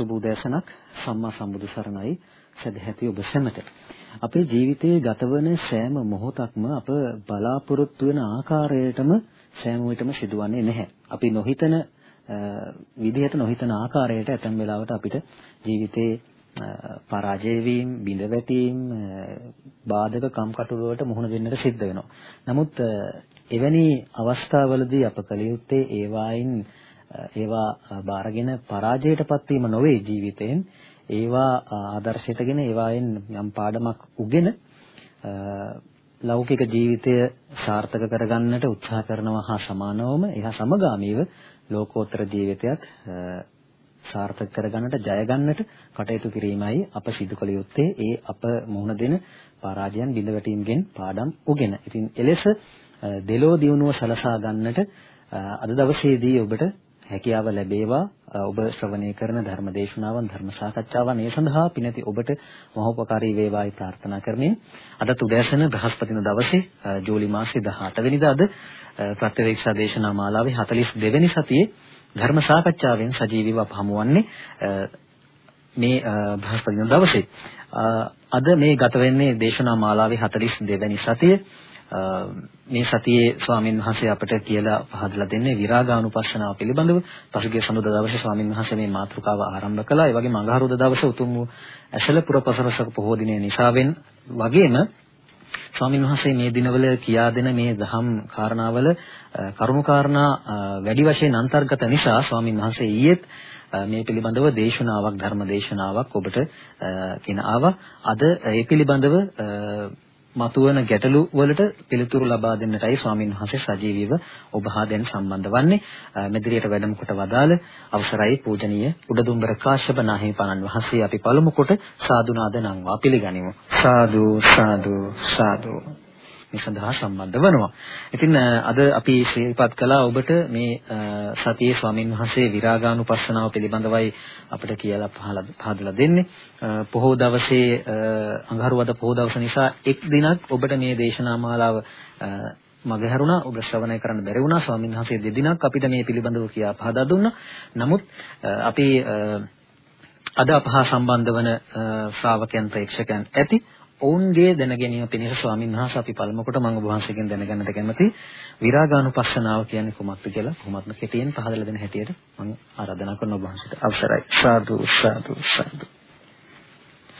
ආයිබෝවන් සුබ උදෑසනක්. සම්මා සම්බුදු සරණයි. සදැහැති ඔබ සැමට. අපේ ජීවිතයේ ගතවන සෑම මොහොතක්ම අප බලාපොරොත්තු වෙන ආකාරයටම සෑම විටම සිදුවන්නේ නැහැ. අපි නොහිතන විදිහට නොහිතන ආකාරයට ඇතැම් වෙලාවට අපිට ජීවිතේ පරාජය වීම, බිඳ වැටීම්, බාධක කම්කටොළු වලට මුහුණ දෙන්නට සිද්ධ වෙනවා. නමුත් එවැනි අවස්ථාවලදී අප කළ යුත්තේ ඒවායින් ඒවා බාරගෙන පරාජයටපත් වීම නොවේ ජීවිතයෙන් ඒවා ආදර්ශයටගෙන ඒවායින් යම් පාඩමක් උගෙන ලෞකික ජීවිතය සාර්ථක කරගන්නට උත්සාහ කරනවා හා සමානවම එහා සමගාමීව ලෝකෝත්තර ජීවිතයත් සාර්ථක කරගන්නට ජය ගන්නට කටයුතු කිරීමයි අප සිදු කළ යුත්තේ ඒ අප මුහුණ දෙන පරාජයන් බිඳවැටීම්ගෙන් පාඩම් උගෙන. ඉතින් එලෙස දෙලෝ දියුණුව සලසා ගන්නට අද දවසේදී ඔබට හැකියාව ලැබේවා. ඔබ ශ්‍රවණය කරන ධර්ම දේශනාවන් ධර්ම සාකච්ඡාවන් ඒ සඳහා පිනති ඔබට මහෝපකාරී වේවායි ප්‍රාර්ථනා කරමින් අදත් උදෑසන බ්‍රහස්පතින දවසේ ජූලි මාසයේ 18 වෙනිදා අද ප්‍රත්‍යවේක්ෂා දේශනා මාලාවේ 42 වෙනි සතියේ ධර්ම සාකච්ඡාවෙන් සජීවීව අප හමුවන්නේ මේ බ්‍රහස්පතින දවසේ. අද මේ ගත වෙන්නේ දේශනා මාලාවේ 42 වෙනි සතියේ මේ සතියේ ස්වාමින් වහන්සේ අපට කියලා පහදලා දෙන්නේ විරාගානුපස්සනාව පිළිබඳව. පසුගිය සඳුදා දවසේ ස්වාමින් වහන්සේ මේ මාතෘකාව ආරම්භ කළා. ඒ වගේම අඟහරුවාදා දවසේ උතුම් වූ ඇසල පුරපසරසක පොහෝ දිනය නිසාවෙන් වගේම ස්වාමින් වහන්සේ මේ දිනවල කියා දෙන මේ දහම් කාරණාවල කරුණු කාරණා වැඩි වශයෙන් අන්තර්ගත නිසා ස්වාමින් වහන්සේ ඊයේත් මේ පිළිබඳව දේශනාවක් ධර්ම දේශනාවක් ඔබට කියන ආවා. අද ඒ පිළිබඳව මතුවන ගැටලු වලට පිළිතුරු ලබා දෙන්නටයි ස්වාමින් වහන්සේ සජීවීව ඔබ හා දැන් සම්බන්ධ වන්නේ. මෙදිරියට වැඩම කොට වදාළ අවසරයි පූජනීය උඩදුම්බර කාශ්‍යප නාහිමිපාණන් වහන්සේ අපි පළමු කොට සාදු නාද නම්වා පිළිගනිමු. සාදු සාදු සාදු. මේ සඳහා සම්බන්ධ වෙනවා. ඉතින් අද අපි ශ්‍රීපත් කළා ඔබට මේ සතියේ ස්වාමින් වහන්සේ විරාගානුපස්සනාව පිළිබඳවයි අපිට කියලා පහදලා දෙන්නේ. පොහොව දවසේ අඟහරුවාදා පොහොව දවස නිසා එක් දිනක් ඔබට මේ දේශනා මාලාව මගහැරුණා ඔබ ශ්‍රවණය කරන්න බැරි වුණා ස්වාමීන් වහන්සේ දෙදිනක් අපිට මේ පිළිබඳව කියා පහදා දුන්නා. නමුත් අපි අද අපහා සම්බන්ධ වන ශ්‍රාවකයන් ප්‍රේක්ෂකයන් ඇති ඔවුන්ගේ දැනගැනීම පිණිස ස්වාමීන් වහන්සේ අපි පළමු කොට මම ඔබ වහන්සේගෙන් දැනගන්නට කැමති විරාගානුපස්සනාව කියන්නේ කුමක්ද කියලා. කොහොමත්ම කෙටියෙන් පහදලා දෙන හැටියට මම ආරාධනා කරන ඔබ වහන්සේට. අවසරයි. සාදු සාදු සාදු.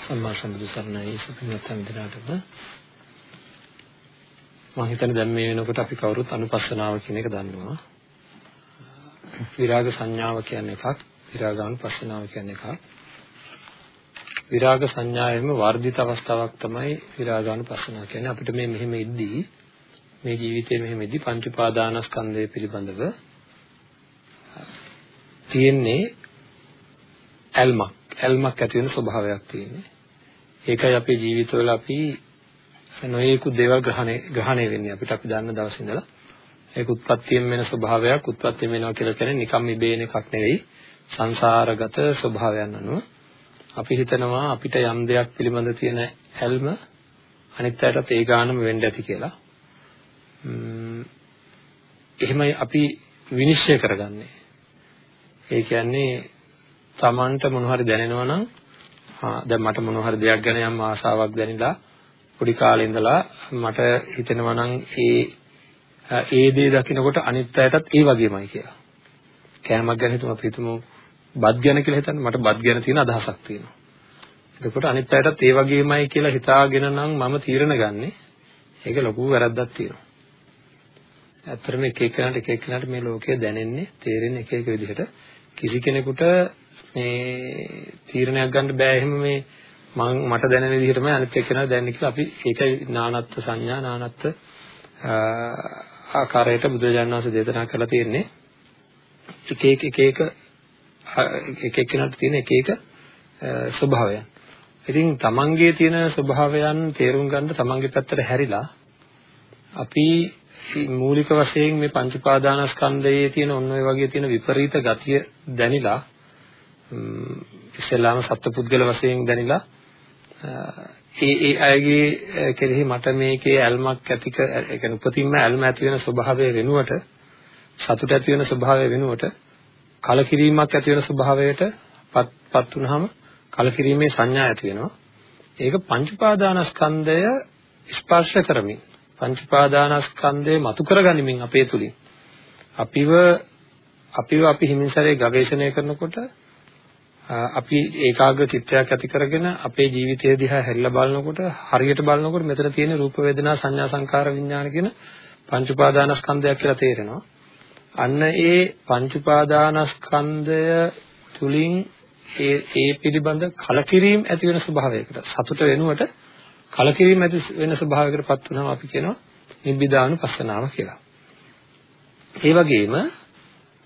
සම්මා සම්බුදු සරණයි. සුපින්නතන් දිනාටම මම හිතන්නේ දැන් මේ වෙනකොට අපි කවුරුත් අනුපස්සනාව කියන එක දන්නවා. විරාග සංඥාව කියන්නේ එකක්. විරාගානුපස්සනාව කියන්නේ එකක්. විරාග සංඥාවෙම වර්ධිත අවස්ථාවක් තමයි විරාගානුපස්සනාව කියන්නේ. අපිට මේ මෙහෙම ඉද්දී මේ ජීවිතයේ මෙහෙම ඉද්දී පංච උපාදානස්කන්ධය පිළිබඳව තියෙන්නේ ඇල්මක්. ඇල්මක් ඇති වෙන ස්වභාවයක් තියෙන්නේ. ඒකයි අපේ ජීවිතවල අපි නොයෙකුත් දේවල් ග්‍රහණය ග්‍රහණය වෙන්නේ. අපිට අපි දන්න දවස් ඉඳලා ඒක උත්පත්තියෙන් වෙන ස්වභාවයක් උත්පත්තියෙන් වෙනවා කියලා කියන්නේ නිකම් ඉබේන එකක් නෙවෙයි. සංසාරගත ස්වභාවයන් අනුව අපි හිතනවා අපිට යම් දෙයක් පිළිබඳ තියෙන ඇල්ම අනිත් අයටත් ඒ ගානම වෙන්න ඇති කියලා. එහෙමයි අපි විනිශ්චය කරගන්නේ. ඒ කියන්නේ Tamanට මොන හරි දැනෙනවා නම් දැන් මට මොන හරි දෙයක් ගැන යම් ආසාවක් දැනිලා පොඩි කාලේ ඉඳලා මට හිතෙනවා නම් ඒ ඒ දේ දකිනකොට අනිත් අයටත් ඒ වගේමයි කියලා. කෑමක් ගැන හිතමු අපි හිතමු බත් ගැන කියලා හිතන්න මට බත් ගැන තියෙන අදහසක් තියෙනවා. එතකොට අනිත් අයටත් ඒ වගේමයි කියලා හිතාගෙන නම් මම තීරණ ගන්නෙ. ඒක ලොකු වැරද්දක් තියෙනවා. ඇත්තටම එක එකනට එක එකනට මේ ලෝකය දැනෙන්නේ තේරෙන්නේ එක එක විදිහට. කිසි කෙනෙකුට මේ තීරණයක් ගන්න බෑ එහෙම මේ මම මට දැනෙන විදිහටමයි අනිත් එක්කෙනා දැනන්නේ කියලා අපි ඒකයි නානත්ත් සංඥා නානත්ත් ආකාරයට බුදුරජාණන් වහන්සේ දේශනා කරලා තියෙන්නේ එක එක එක එක එක එක්කෙනාට තියෙන එක එක ස්වභාවයන්. ඉතින් තමන්ගේ තියෙන ස්වභාවයන් තේරුම් ගන්න තමන්ගේ පැත්තට හැරිලා අපි මූලික වශයෙන් මේ පංච පාදානස්කන්ධයේ තියෙන ඔන්න ඔය වගේ තියෙන විපරීත ගතිය දැනිලා ඉස්සෙල්ලාම සත්පුද්ගල වශයෙන් දැනිලා ඒ ඒ අයගේ කෙරෙහි මට මේකේ ඇල්මක් ඇතික ඒ කියන්නේ උපතින්ම ඇල්ම ඇති වෙන ස්වභාවය වෙනුවට සතුට ඇති වෙන ස්වභාවය වෙනුවට කලකිරීමක් ඇති වෙන ස්වභාවයට පත් වුනහම කලකිරීමේ සංඥා ඇති වෙනවා. ඒක පංච උපාදානස්කන්ධය ස්පර්ශ කරමින් පංච උපාදානස්කන්ධය මතු කරගනිමින් අපේ තුලින් අපිව අපිව අපි හිමින්සරේ ගවේෂණය කරනකොට අපි ඒකාග්‍ර චිත්තයක් ඇති කරගෙන අපේ ජීවිතය දිහා හැරිලා බලනකොට හරියට බලනකොට මෙතන තියෙන රූප වේදනා සංඥා සංකාර විඥාන කියන පංච උපාදානස්කන්ධයක් කියලා තේරෙනවා. අන්න ඒ පංච උපාදානස්කන්ධය තුලින් ඒ ඒ පිළිබඳ කලකිරීම ඇති වෙන ස්වභාවයකට සතුට වෙනුවට කලකිරීම ඇති වෙන ස්වභාවයකටපත් වුණාම අපි කියනවා නිබ්බිදානුපස්සනාව කියලා. ඒ වගේම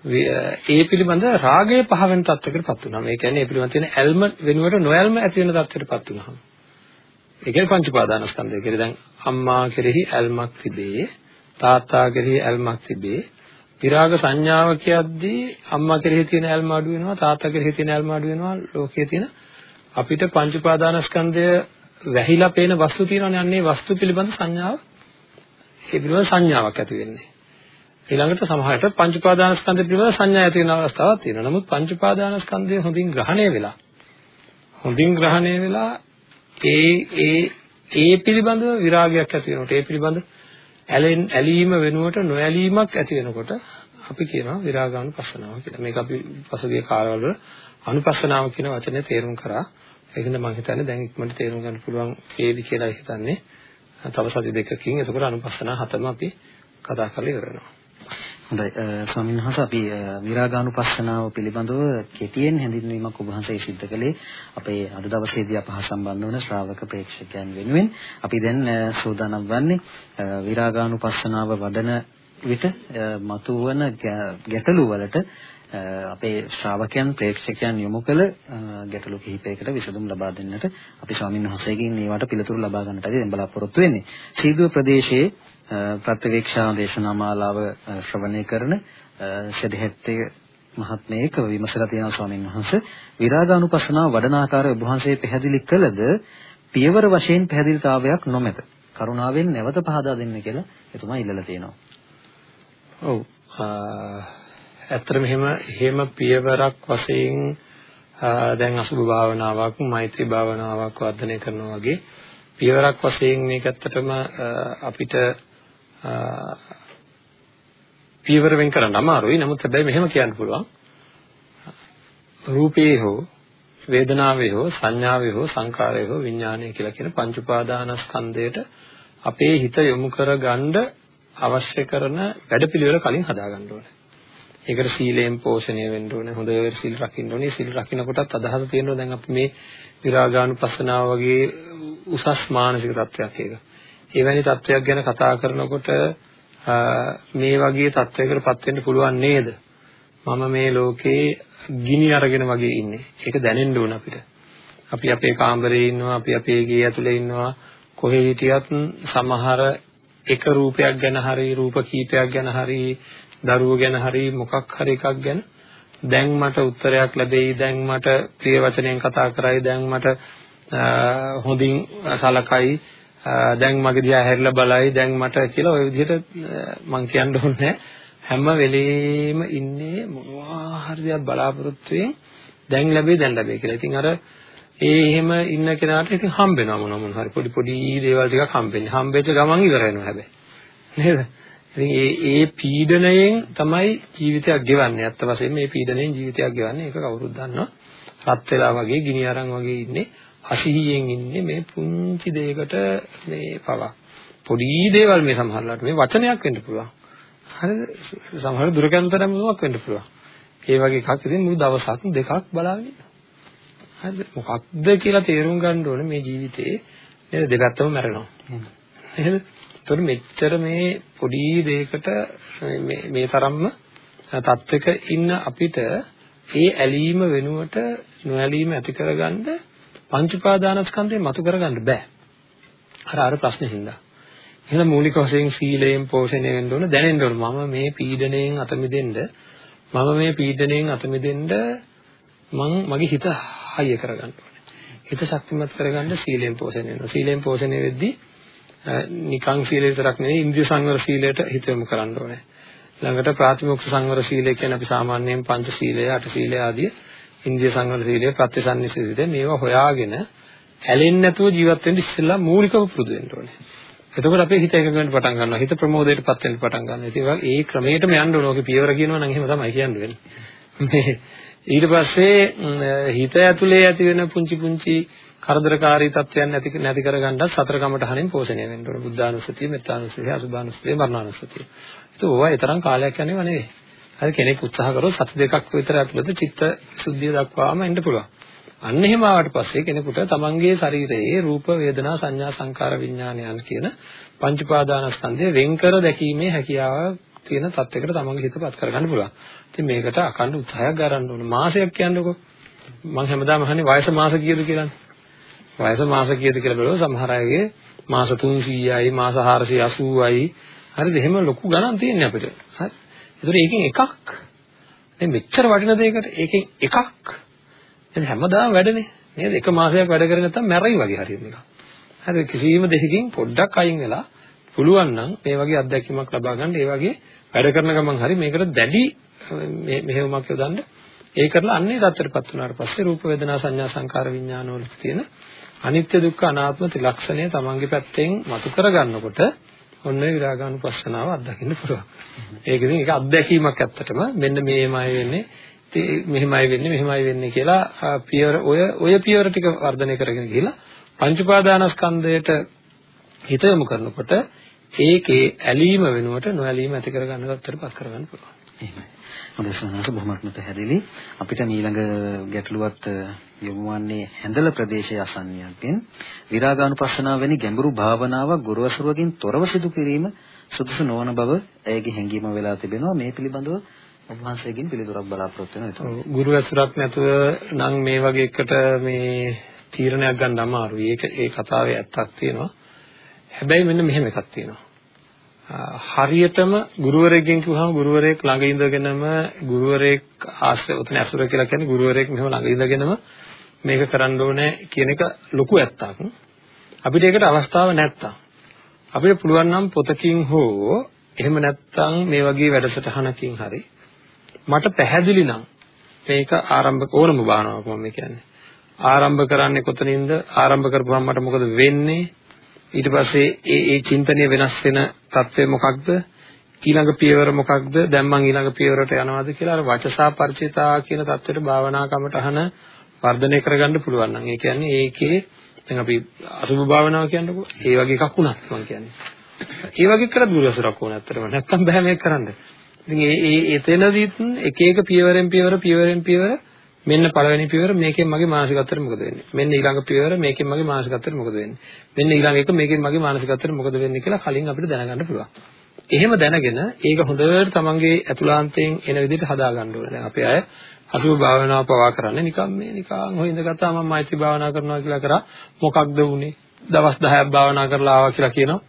ඒ පිළිබඳ රාගය පහ වෙන තත්යකටපත් වුණාම ඒ කියන්නේ ඒ පිළිබඳ තියෙන ඇල්ම වෙනුවට නොඇල්ම ඇති වෙන තත්යකටපත් වුණාම ඒ කියන්නේ පංච උපාදානස්කන්ධය කියලා දැන් අම්මා කෙරෙහි ඇල්මක් තිබේ තාත්තා කෙරෙහි ඇල්මක් තිබේ විරාග සංඥාව කියද්දී අම්මා කෙරෙහි තියෙන ඇල්ම අඩු වෙනවා තාත්තා කෙරෙහි තියෙන ඇල්ම අඩු වෙනවා ලෝකයේ තියෙන අපිට පංච උපාදානස්කන්ධය වැහිලා පේන වස්තු තියෙනවනේ. අන්නේ වස්තු පිළිබඳ සංඥාව ඒ පිළිබඳ සංඥාවක් ඇති වෙන්නේ. ඊළඟට සමහරට පංච උපාදානස්කන්ධය පිළිබඳ සංඥා ඇති වෙන අවස්ථාවක් තියෙනවා. නමුත් පංච උපාදානස්කන්ධය හොඳින් ග්‍රහණය වෙලා හොඳින් ග්‍රහණය වෙලා ඒ ඒ ඒ පිළිබඳව විරාගයක් ඇති වෙනකොට ඒ පිළිබඳ ඇලෙන් ඇලීම වෙනුවට නොඇලීමක් ඇති වෙනකොට අපි කියනවා විරාගානුපස්සනාව කියලා. මේක අපි පසුගිය කාලවල අනුපස්සනාව කියන වචනේ තේරුම් කරා. ඒකෙන්ද මම හිතන්නේ දැන් ඉක්මනට තේරුම් ගන්න පුළුවන් වේවි කියලා හිතන්නේ. තව සති දෙකකින් එතකොට අනුපස්සනා හතම අපි කතා කරලා ඉවරනවා. හොඳයි ස්වාමීන් වහන්සේ අපි විරාගානුපස්සනාව පිළිබඳව කෙටියෙන් හැඳින්වීමක් ඔබ වහන්සේ සිද්ධ කළේ අපේ අද දවසේදී අපහ සම්බන්ධ වන ශ්‍රාවක ප්‍රේක්ෂකයන් වෙනුවෙන් අපි දැන් සූදානම් වන්නේ විරාගානුපස්සනාව වඩන විට මතුවන ගැටලු වලට අපේ ශ්‍රාවකයන් ප්‍රේක්ෂකයන් යොමු කළ ගැටලු කිහිපයකට විසඳුම් ලබා දෙන්නට අපි ස්වාමීන් වහන්සේගෙන් මේවට පිළිතුරු ලබා ගන්නටයි දැන් බලාපොරොත්තු වෙන්නේ. සීදුව ප්‍රදේශයේ ප්‍රත්‍යවේක්ෂා දේශනා මාලාව ශ්‍රවණය කරන සදහෙත්තේ මහත්මයෙක් විමසලා තියෙනවා ස්වාමීන් වහන්සේ විරාගානුපස්සනාව වඩන ආකාරය ඔබ වහන්සේ පැහැදිලි කළද පියවර වශයෙන් පැහැදිලිතාවයක් නොමැත. කරුණාවෙන් නැවත පහදා දෙන්න කියලා එතුමා ඉල්ලලා තියෙනවා. ඔව්. ඇත්තටම එහෙම එහෙම පියවරක් වශයෙන් දැන් අසුභ භාවනාවක්, මෛත්‍රී භාවනාවක් වර්ධනය කරනවා වගේ පියවරක් වශයෙන් මේක ඇත්තටම අපිට පියවර වෙන් කරන්න අමාරුයි. නමුත් හැබැයි මෙහෙම කියන්න පුළුවන්. රූපේ හෝ වේදනාවේ හෝ සංඥාවේ හෝ සංකාරයේ හෝ විඥානයේ කියලා කියන පංච උපාදානස්කන්ධයට අපේ හිත යොමු කරගන්න අවශ්‍ය කරන වැඩපිළිවෙල කලින් හදාගන්න ඕනේ. ඒකට සීලයෙන් පෝෂණය වෙන්න ඕනේ. හොඳට සීල් රකින්න ඕනේ. සීල් රකින්න කොටත් අදහස තියෙනවා දැන් අපි මේ විරාගානුපස්සනාව වගේ උසස් මානසික තත්වයක් ඒක. එවැනි තත්වයක් ගැන කතා කරනකොට මේ වගේ තත්වයකටපත් වෙන්න පුළුවන් නේද? මම මේ ලෝකේ ගිනි අරගෙන වගේ ඉන්නේ. ඒක දැනෙන්න ඕන අපිට. අපි අපේ කාමරේ ඉන්නවා, අපි අපේ ගේ ඇතුලේ ඉන්නවා. කොහේ හිටියත් සමහර එක රූපයක් ගැන හරි රූප කීපයක් ගැන හරි දරුවෝ ගැන හරි මොකක් හරි එකක් ගැන දැන් මට උත්තරයක් ලැබෙයි දැන් මට ප්‍රිය වචනයෙන් කතා කරයි දැන් මට හොඳින් සලකයි දැන් මගේ දිහා හැරිලා බලයි දැන් මට කියලා ওই විදිහට මම කියන්න ඕනේ හැම වෙලෙම ඉන්නේ මොනවා හරි දෙයක් බලාපොරොත්තු වෙමින් දැන් ලැබෙයි දැන් ලැබෙයි කියලා. ඉතින් අර ඒ එහෙම ඉන්න කෙනාට ඉතින් හම්බ වෙනවා මොනවා මොනවා හරි පොඩි පොඩි දේවල් ටිකක් හම්බෙන්නේ. හම්බෙච්ච ගමන් ඉවර වෙනවා හැබැයි. නේද? ඉතින් ඒ ඒ පීඩණයෙන් තමයි ජීවිතයක් ගෙවන්නේ. අත්ත වශයෙන්ම මේ පීඩණයෙන් ජීවිතයක් ගෙවන්නේ. ඒක කවුරුත් දන්නවා. රත් වෙලා වගේ, ගිනි අරන් වගේ ඉන්නේ. අසිහියෙන් ඉන්නේ මේ පුංචි දෙයකට මේ පවා. පොඩි දේවල් මේ සමහරලාට මේ වචනයක් වෙන්න පුළුවන්. හරිද? සමහර දුරකන්තරම් මොකක් වෙන්න පුළුවන්. ඒ වගේ එකක් ඉතින් මුළු දවසක් දෙකක් බලාගෙන ඉන්නවා. හරිද? මොකක්ද කියලා තේරුම් ගන්න ඕනේ මේ ජීවිතේ නේද දෙපැත්තම මැරෙනවා. නේද? ඒතකොට මෙච්චර මේ පොඩි දෙයකට මේ මේ තරම්ම තත්වයක ඉන්න අපිට ඒ ඇලීම වෙනුවට නොඇලීම ඇති කරගන්න පංච උපාදානස්කන්ධය මතු කරගන්න බෑ. අර අර ප්‍රශ්නේ හින්දා. එහෙනම් මූලික වශයෙන් සීලයෙන් පෝෂණය වෙන්න ඕන දැනෙන්න ඕන මම මේ පීඩණයෙන් අත මිදෙන්න මම මේ පීඩණයෙන් අත මිදෙන්න මං මගේ හිත හයිය කරගන්න ඕනේ. හිත ශක්තිමත් කරගන්න සීලයෙන් පෝෂණය වෙනවා. සීලයෙන් පෝෂණය වෙද්දී නිකං සීලය විතරක් නෙවෙයි ඉන්ද්‍රිය සංවර සීලයට හිත යොමු කරන්න ඕනේ. ළඟට ප්‍රාතිමොක්ෂ සංවර සීලය කියන්නේ අපි සාමාන්‍යයෙන් පංච සීලය, අට සීලය ආදී ඉන්දිය සංවර සීලය, ප්‍රත්‍යසන්නිස සීලය මේවා හොයාගෙන ඇලෙන්නේ නැතුව ජීවත් වෙන්න ඉස්සෙල්ලා මූලිකව පුරුදු වෙන්න ඕනේ. එතකොට අපේ හිත එකඟ වෙන්න පටන් ගන්නවා. හිත ප්‍රමෝදයටපත් වෙන්න පටන් ගන්නවා. ඉතින් ඒ ක්‍රමයටම යන්න ඕනේ. ඔගේ පියවර කියනවා නම් එහෙම තමයි කියන්න වෙන්නේ. ඊට පස්සේ හිත ඇතුලේ ඇති වෙන පුංචි පුංචි කරදරකාරී තත්ත්වයන් නැති නැති කරගන්නත් සතර කමඨහණෙන් පෝෂණය වෙන්න ඕනේ. බුද්ධානුස්සතිය, මෙත්තානුස්සතිය, අසුභානුස්සතිය, මරණානුස්සතිය. ඒක ඕවා ඒ තරම් කාලයක් යන්නේව නෙවෙයි. හරි කෙනෙක් උත්සාහ කරොත් සති දෙකක් විතර ඇතුළත චිත්ත සුද්ධිය දක්වාම එන්න පුළුවන්. අන්න එහෙම ආවට පස්සේ කෙනෙකුට තමන්ගේ ශරීරයේ රූප වේදනා සංඥා සංකාර විඥානයන් කියන පංච පාදානස්කන්ධය වෙන්කර දැකීමේ හැකියාව තියෙන තත්යකට තමන්ගේ හිතපත් කරගන්න පුළුවන්. ඉතින් මේකට අකණ්ඩ උත්සාහයක් ගන්න ඕනේ. මාසයක් කියන්නකො. මම හැමදාම අහන්නේ වයස මාස කීයද කියලානේ. වයස මාස කීයද කියලා බලුවා සමහර අයගේ මාස 300යි මාස 480යි හරිද එහෙම ලොකු ගණන් තියෙන්නේ අපිට. හරි. ඒතර ඒකෙන් එකක් දැන් මෙච්චර වටින දෙයකට ඒකෙන් එකක් දැන් හැමදාම වැඩනේ නේද? එක මාසයක් වැඩ කරේ නැත්නම් මැරෙයි වගේ හරියට නිකන්. හරි කිසිම දෙයකින් පොඩ්ඩක් අයින් වෙලා පුළුවන් නම් මේ වගේ අත්දැකීමක් ලබා ගන්න ඒ වගේ වැඩ කරන ගමන් හරි මේකට දැඩි මෙහෙයුමක් යොදන්න ඒ කරලා අන්නේ தත්තරපත් වුණාට පස්සේ රූප වේදනා සංඥා සංකාර විඥාන වල තියෙන අනිත්‍ය දුක්ඛ අනාත්ම ත්‍රිලක්ෂණය තමන්ගේ පැත්තෙන් මතු කරගන්නකොට ඔන්න විරාගානුපස්සනාව අත්දකින්න පුළුවන්. ඒක ඉතින් ඒක අත්දැකීමක් ඇත්තටම මෙන්න මේමයි වෙන්නේ මෙහෙමයි වෙන්නේ මෙහෙමයි වෙන්නේ කියලා පියවර ඔය ඔය පියවර ටික වර්ධනය කරගෙන ගිහිලා පංච උපාදානස්කන්ධයට හිත යොමු කරනකොට ඒකේ ඇලීම වෙනුවට නොඇලීම ඇති කරගන්න තත්ත්වයටපත් කරගන්න පුළුවන්. එහෙමයි. හොඳයි සනස බොහොමත්ම පැහැදිලි. අපිට ඊළඟ ගැටලුවත් යොමු වන්නේ හැඳල ප්‍රදේශයේ අසන්නියන්ගෙන් විරාගානුපස්සනාව වැනි ගැඹුරු භාවනාවක් ගුරුවසරුවකින් තොරව සිදු කිරීම සුදුසු නොවන බව ඇයගේ හැඟීම වෙලා තිබෙනවා. මේ පිළිබඳව ඔබ වහන්සේගෙන් පිළිතුරක් බලාපොරොත්තු වෙනවා. ගුරු ඇසුරක් නැතුව නම් මේ වගේ එකට මේ තීරණයක් ගන්න අමාරුයි. ඒක ඒ කතාවේ ඇත්තක් තියෙනවා. හැබැයි මෙන්න මෙහෙම එකක් තියෙනවා. හරියටම ගුරුවරයෙක්ගෙන් කිව්වහම ගුරුවරයෙක් ළඟ ඉඳගෙනම ගුරුවරයෙක් ආශ්‍රය උතන ඇසුර කියලා කියන්නේ ගුරුවරයෙක් මෙහෙම ළඟ ඉඳගෙනම මේක කරන්න ඕනේ කියන එක ලොකු ඇත්තක්. අපිට ඒකට අවස්ථාව නැත්තම් අපිට පුළුවන් නම් පොතකින් හෝ එහෙම නැත්තම් මේ වගේ වැඩසටහනකින් හරි මට පැහැදිලි නම් මේක ආරම්භ ඕනම භාවනාවක් මම කියන්නේ. ආරම්භ කරන්නේ කොතනින්ද? ආරම්භ කරපුවම මට මොකද වෙන්නේ? ඊට පස්සේ ඒ ඒ චින්තනය වෙනස් වෙන తත්වය මොකක්ද? ඊළඟ පියවර මොකක්ද? දැන් මං ඊළඟ පියවරට යනවාද කියලා අර වචසා පරිචිතා කියන தත්වෙට භාවනා කමටහන වර්ධනය කරගන්න පුළුවන් නම් ඒ කියන්නේ ඒකේ දැන් අපි අසුභ භාවනාව කියන්නකො ඒ වගේ එකක් වුණත් මං කියන්නේ. ඒ වගේ කරත් ගුරුසුරක් ඕන ඇත්තටම නැත්තම් බෑ මේක කරන්න. ඉතින් ඒ ඒ එතනදිත් එක එක පියවරෙන් පියවර පියවරෙන් පියවර මෙන්න පළවෙනි පියවර මේකෙන් මගේ මානසිකත්වයට මොකද වෙන්නේ? මෙන්න ඊළඟ පියවර මේකෙන් මගේ මානසිකත්වයට මොකද වෙන්නේ? මෙන්න ඊළඟ එක මේකෙන් මගේ මානසිකත්වයට මොකද වෙන්නේ කියලා කලින් අපිට දැනගන්න පුළුවන්. එහෙම දැනගෙන ඒක හොඳට තමන්ගේ ඇතුළාන්තයෙන් එන විදිහට හදා ගන්න ඕනේ. දැන් අපේ අය අසුභ භාවනාව පවා කරන්නේ නිකන් මේ නිකන් හොය ඉඳගත්තා මම මෛත්‍රී භාවනා කරනවා කියලා කරා. මොකක්ද වුනේ? දවස් 10ක් භාවනා කරලා ආවා කියලා කියනවා.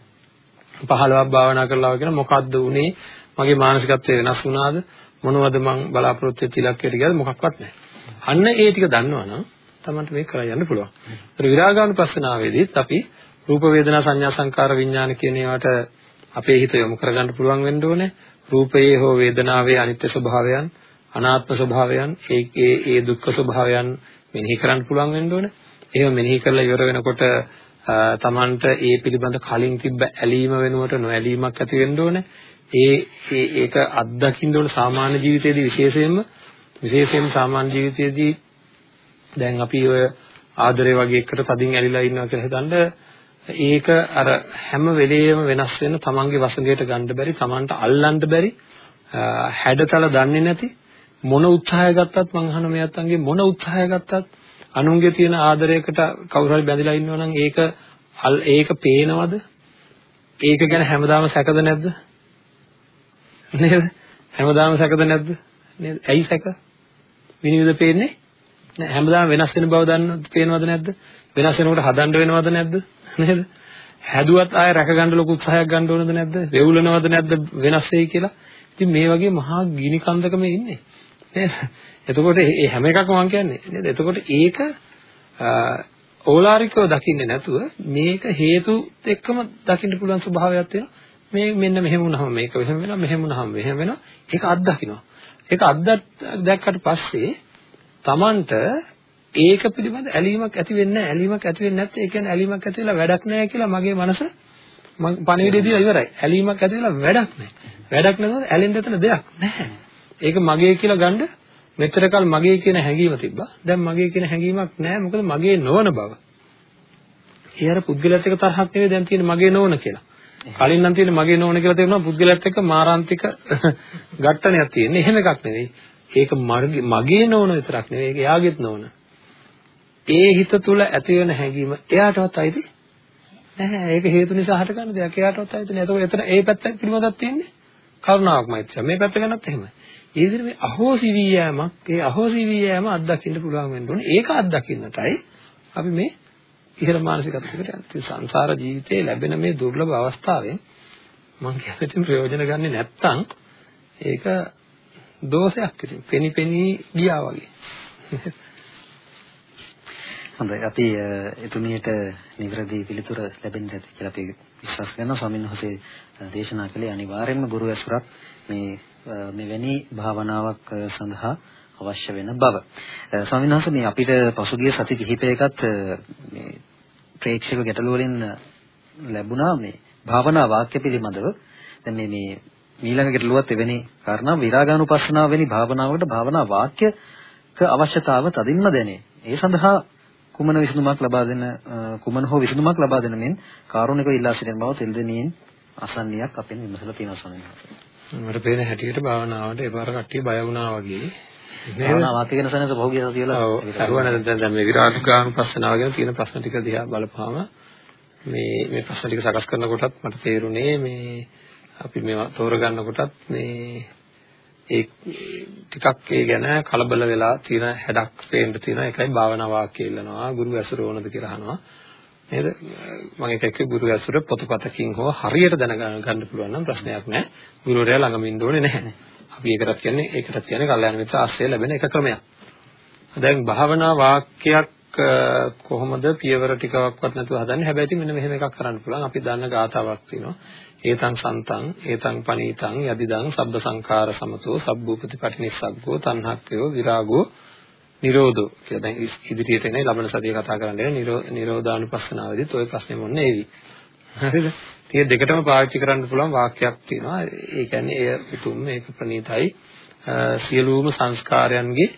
15ක් භාවනා කරලා ආවා කියලා මොකක්ද වුනේ? මගේ මානසිකත්වය වෙනස් වුණාද? මොනවද මං බලාපොරොත්තු වෙච්ච ඉලක්කයට ගියාද? මොකක්වත් නැහැ. අන්න ඒ ටික දන්නවනම් Tamanට මේක කරලා යන්න පුළුවන්. ඒතර විරාගානුපස්සනාවේදීත් අපි රූප වේදනා සංඥා සංකාර විඥාන කියන ඒවාට අපේ හිත යොමු කරගන්න පුළුවන් වෙන්න ඕනේ. රූපයේ හෝ වේදනාවේ අනිත්‍ය ස්වභාවයන්, අනාත්ම ස්වභාවයන්, ඒකේ ඒ දුක්ඛ ස්වභාවයන් මෙනෙහි කරන්න පුළුවන් වෙන්න ඕනේ. එහෙම මෙනෙහි කරලා ඉවර වෙනකොට තමන්ට ඒ පිළිබඳ කලින් තිබ්බ ඇලීම වෙනුවට නොඇලීමක් ඇති වෙන්න ඕනේ. ඒ ඒක අත්දකින්න ඕන සාමාන්‍ය ජීවිතයේදී විශේෂයෙන්ම විශේෂයෙන්ම සාමාන්‍ය ජීවිතයේදී දැන් අපි ඔය ආදරේ වගේ එකට තදින් ඇලිලා ඉන්නවා කියලා හිතනද ඒක අර හැම වෙලෙම වෙනස් වෙන තමන්ගේ වසඟයට ගන්න බැරි තමන්ට අල්ලන්න බැරි හැඩතල දන්නේ නැති මොන උත්සාහය ගත්තත් මං අහන මේ අතන්ගේ මොන උත්සාහය ගත්තත් අනුන්ගේ තියෙන ආදරයකට කවුරු හරි බැඳිලා ඉන්නවා නම් ඒක ඒක පේනවද ඒක ගැන හැමදාම සැකද නැද්ද නේද? හැමදාම සැකද නැද්ද? නේද? ඇයි සැක? විනිවිද පේන්නේ? නෑ හැමදාම වෙනස් වෙන බව දන්න පේනවද නැද්ද? වෙනස් වෙනකොට හදන්න වෙනවද නැද්ද? නේද? හැදුවත් ආය රැකගන්න ලොකු උත්සාහයක් ගන්න ඕනද නැද්ද? වෙවුලනවද නැද්ද වෙනස් වෙයි කියලා? ඉතින් මේ වගේ මහා ගිනි කන්දක මේ ඉන්නේ. නේද? එතකොට මේ හැම එකක්ම මම කියන්නේ නේද? එතකොට ඒක ඕලාරිකව දකින්නේ නැතුව මේක හේතුත් එක්කම දකින්න පුළුවන් ස්වභාවයක් තියෙනවා. මේ මෙන්න මෙහෙම වුණාම මේක මෙහෙම වෙනවා මෙහෙම වුණාම මෙහෙම වෙනවා ඒක අත්දකින්නවා ඒක අත්දැක්කට පස්සේ Tamanට ඒක පිළිබඳ ඇලීමක් ඇති වෙන්නේ නැහැ. ඇලීමක් ඇති වෙන්නේ නැත්නම් ඒ කියන්නේ ඇලීමක් ඇති වෙලා වැඩක් නැහැ කියලා මගේ මනස මම පණිවිඩය දීලා ඉවරයි. ඇලීමක් ඇති වෙලා වැඩක් නැහැ. වැඩක් නැතුව ඇලෙන්න දෙතන දෙයක් නැහැ. ඒක මගේ කියලා ගන්න මෙතරකල් මගේ කියන හැඟීම තිබ්බා. දැන් මගේ කියන හැඟීමක් නැහැ. මොකද මගේ නොවන බව. ඒ අර පුද්ගලයාත් එක්ක තරහක් නෙවෙයි දැන් තියෙන්නේ මගේ නොවන කියලා. කලින් නම් තියෙන්නේ මගේ නොවන කියලා තේරුණා පුද්ගලයාත් එක්ක මාරාන්තික ඝට්ටනයක් තියෙන්නේ. එහෙම එකක් නෙවෙයි. ඒක මගේ නොවන විතරක් නෙවෙයි. ඒක එයාගේත් නොවන. ඒ හිත තුල ඇති වෙන හැඟීම එයාටවත් අයිති නැහැ. ඒක හේතු නිසා හටගන්න දෙයක්. එයාටවත් අයිති නැහැ. ඒතකොට එතන ඒ පැත්ත පිළිබඳක් තියෙන්නේ කරුණාවක් මෛත්‍රිය. මේ පැත්ත ගැනත් එහෙමයි. ඒ විදිහට මේ අහෝසි වී යෑමක්, ඒ අහෝසි වී යෑම අත්දකින්න පුළුවන් වෙන්න ඕනේ. ඒක අත්දකින්නටයි අපි මේ ඉහළ මානසිකත්වයකට යන්නේ. සංසාර ජීවිතයේ ලැබෙන මේ දුර්ලභ අවස්ථාවෙන් මම කියන්නේ ප්‍රයෝජන ගන්නේ නැත්තම් ඒක දෝෂයක් ඉතින්. පෙනි පෙනි ගියා වගේ. හොඳයි අපි එතුමියට නිවැරදි පිළිතුර ලැබෙන්න ඇති කියලා අපි විශ්වාස කරනවා ස්වාමීන් වහන්සේ දේශනා කළේ අනිවාර්යයෙන්ම ගුරු ඇසුරක් මේ මෙවැනි භාවනාවක් සඳහා අවශ්‍ය වෙන බව. ස්වාමීන් වහන්සේ මේ අපිට පසුගිය සති කිහිපයකත් මේ ප්‍රේක්ෂක ගැටළු වලින් ලැබුණා මේ භාවනා වාක්‍ය පිළිබඳව. දැන් මේ මේ ඊළඟ ගැටලුවත් එවැනි කාරණා විරාගානුපස්සනාව වැනි භාවනාවකට භාවනා වාක්‍යක අවශ්‍යතාව තදින්ම දැනේ. ඒ සඳහා කුමන විසඳුමක් ලබා දෙන කුමන හෝ විසඳුමක් ලබා දෙන මෙන් කාරුණිකව ඉල්ලා සිටින බව තෙල්දෙනියෙන් අසන්නියක් අපෙන් විමසලා තියෙනවා ස්වාමීන් වහන්සේ. මට පේන හැටියට භාවනාවට එපාර කට්ටිය බය වුණා වගේ. භාවනාව වාතිකන සනස පහුගිය සතියලා ඔව්. අරුවන දැන් දැන් මේ විරාගානුපස්සනාව ගැන තියෙන ප්‍රශ්න ටික දිහා බලපුවාම මේ මේ ප්‍රශ්න ටික සකස් කරනකොටත් මට තේරුණේ මේ අපි මේවා තෝරගන්න කොටත් මේ ඒ ටිකක් ඒ ගැන කලබල වෙලා තියෙන හැඩක් පේන්න තියෙනවා ඒකයි භාවනා වාක්‍ය ඉල්ලනවා. ගුරු ඇසුර ඕනද කියලා අහනවා. නේද? මම ඒක එක්ක ගුරු ඇසුර පොතපතකින් හෝ හරියට දැනගන්න ගන්න පුළුවන් නම් ප්‍රශ්නයක් නැහැ. ගුරුවරයා ළඟම ඉන්න ඕනේ නැහැ අපි ඒකටත් කියන්නේ ඒකටත් කියන්නේ කල්යාණ මිත්‍ර ආශ්‍රය ලැබෙන එක ක්‍රමයක්. දැන් භාවනා වාක්‍යයක් කොහොමද පියවර ටිකක්වත් නැතුව හදන්නේ? හැබැයි ඉතින් මෙන්න මෙහෙම එකක් කරන්න පුළුවන්. අපි දන්න ගාතාවක් තියෙනවා. ඒතං සන්තං ඒතං පනීතං යදිදං සබ්බ සංඛාර සමතෝ සබ්බූපති පටිනිස්සග්ගෝ තණ්හක්ඛයෝ විරාගෝ නිරෝධෝ කියලා. දැන් ඉදිරියට එන්නේ ලබන සතියේ කතා කරන්නේ නිරෝධානුපස්සනාවේදීත් ওই ප්‍රශ්නේ මොන්නේ? ඒවි හරිද? ඉතින් දෙකටම පාවිච්චි කරන්න පුළුවන් වාක්‍යයක් තියෙනවා ඒ කියන්නේ එය උතුම් මේක ප්‍රණීතයි සියලුම සංස්කාරයන්ගේ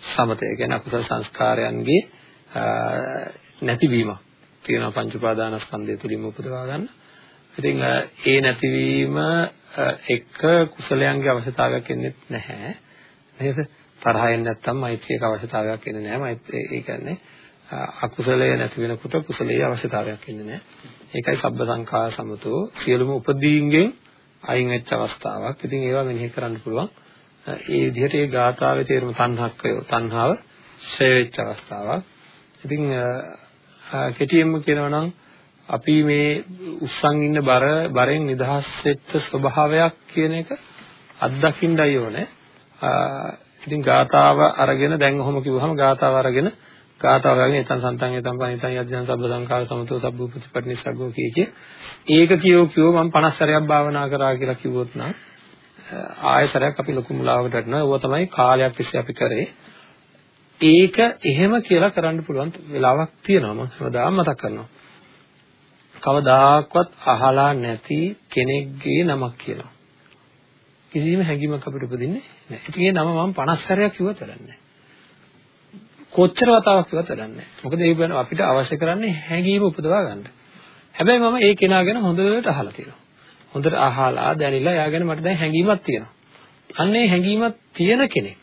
සමතය කියන්නේ අකුසල සංස්කාරයන්ගේ නැතිවීමක් තියෙනවා පංච උපාදානස්කන්ධය තුලින්ම උපදවා ගන්න ඉතින් ඒ නැතිවීම එක්ක කුසලයන්ගේ අවශ්‍යතාවයක් එන්නේ නැහැ. නේද? තරහෙන් නැත්තම් මෛත්‍රියක අවශ්‍යතාවයක් එන්නේ නැහැ. මෛත්‍රිය ඒ කියන්නේ අකුසලය නැති වෙනකොට කුසලයේ අවශ්‍යතාවයක් එන්නේ නැහැ. ඒකයි සබ්බ සංඛාර සමතෝ සියලුම උපදීන්ගෙන් අයින් වෙච්ච අවස්ථාවක්. ඉතින් ඒවා මෙනෙහි කරන්න පුළුවන්. ඒ විදිහට ඒ ගාථාවේ තේරුම තණ්හක්කය තණ්හාව ඡය වෙච්ච අවස්ථාවක්. ඉතින් කෙටියෙන්ම කියනවා නම් අපි මේ උස්සන් ඉන්න බර බරෙන් නිදහස් වෙච්ච ස්වභාවයක් කියන එක අත්දකින්නයි ඕනේ. ඉතින් ගාතාව අරගෙන දැන් ඔහොම කිව්වහම ගාතාව අරගෙන ගාතාව අරගෙන එතන සන්තන් එතන පනිතන් යද්දන් සබ්බ සංඛාර සමතෝ සබ්බූපතිපටිනිස්සග්ගෝ කිය කිය ඒක කියෝ කියෝ මම 50 සැරයක් භාවනා කරා කියලා කිව්වොත් නම් ආයෙ සැරයක් අපි ලොකු මුලාවකට වැටෙනවා. ඒව තමයි කාලයක් තිස්සේ අපි කරේ. ඒක එහෙම කියලා කරන්න පුළුවන් වෙලාවක් තියෙනවා මම හැමදාම මතක් කරනවා. කවදාකවත් අහලා නැති කෙනෙක්ගේ නමක් කියනවා. කිසිම හැඟීමක් අපිට උපදින්නේ නැහැ. ඉතින් ඒ නම මම 50 සැරයක් කිව්වත් වැඩක් නැහැ. කොච්චර වතාවක් කිව්වත් වැඩක් නැහැ. මොකද ඒ වෙන අපිට අවශ්‍ය කරන්නේ හැඟීම උපදවා ගන්න. හැබැයි මම ඒ කෙනා ගැන හොඳට අහලා තියෙනවා. හොඳට අහලා දැනিলা එයා ගැන මට දැන් හැඟීමක් තියෙනවා. අන්න ඒ හැඟීමක් තියෙන කෙනෙක්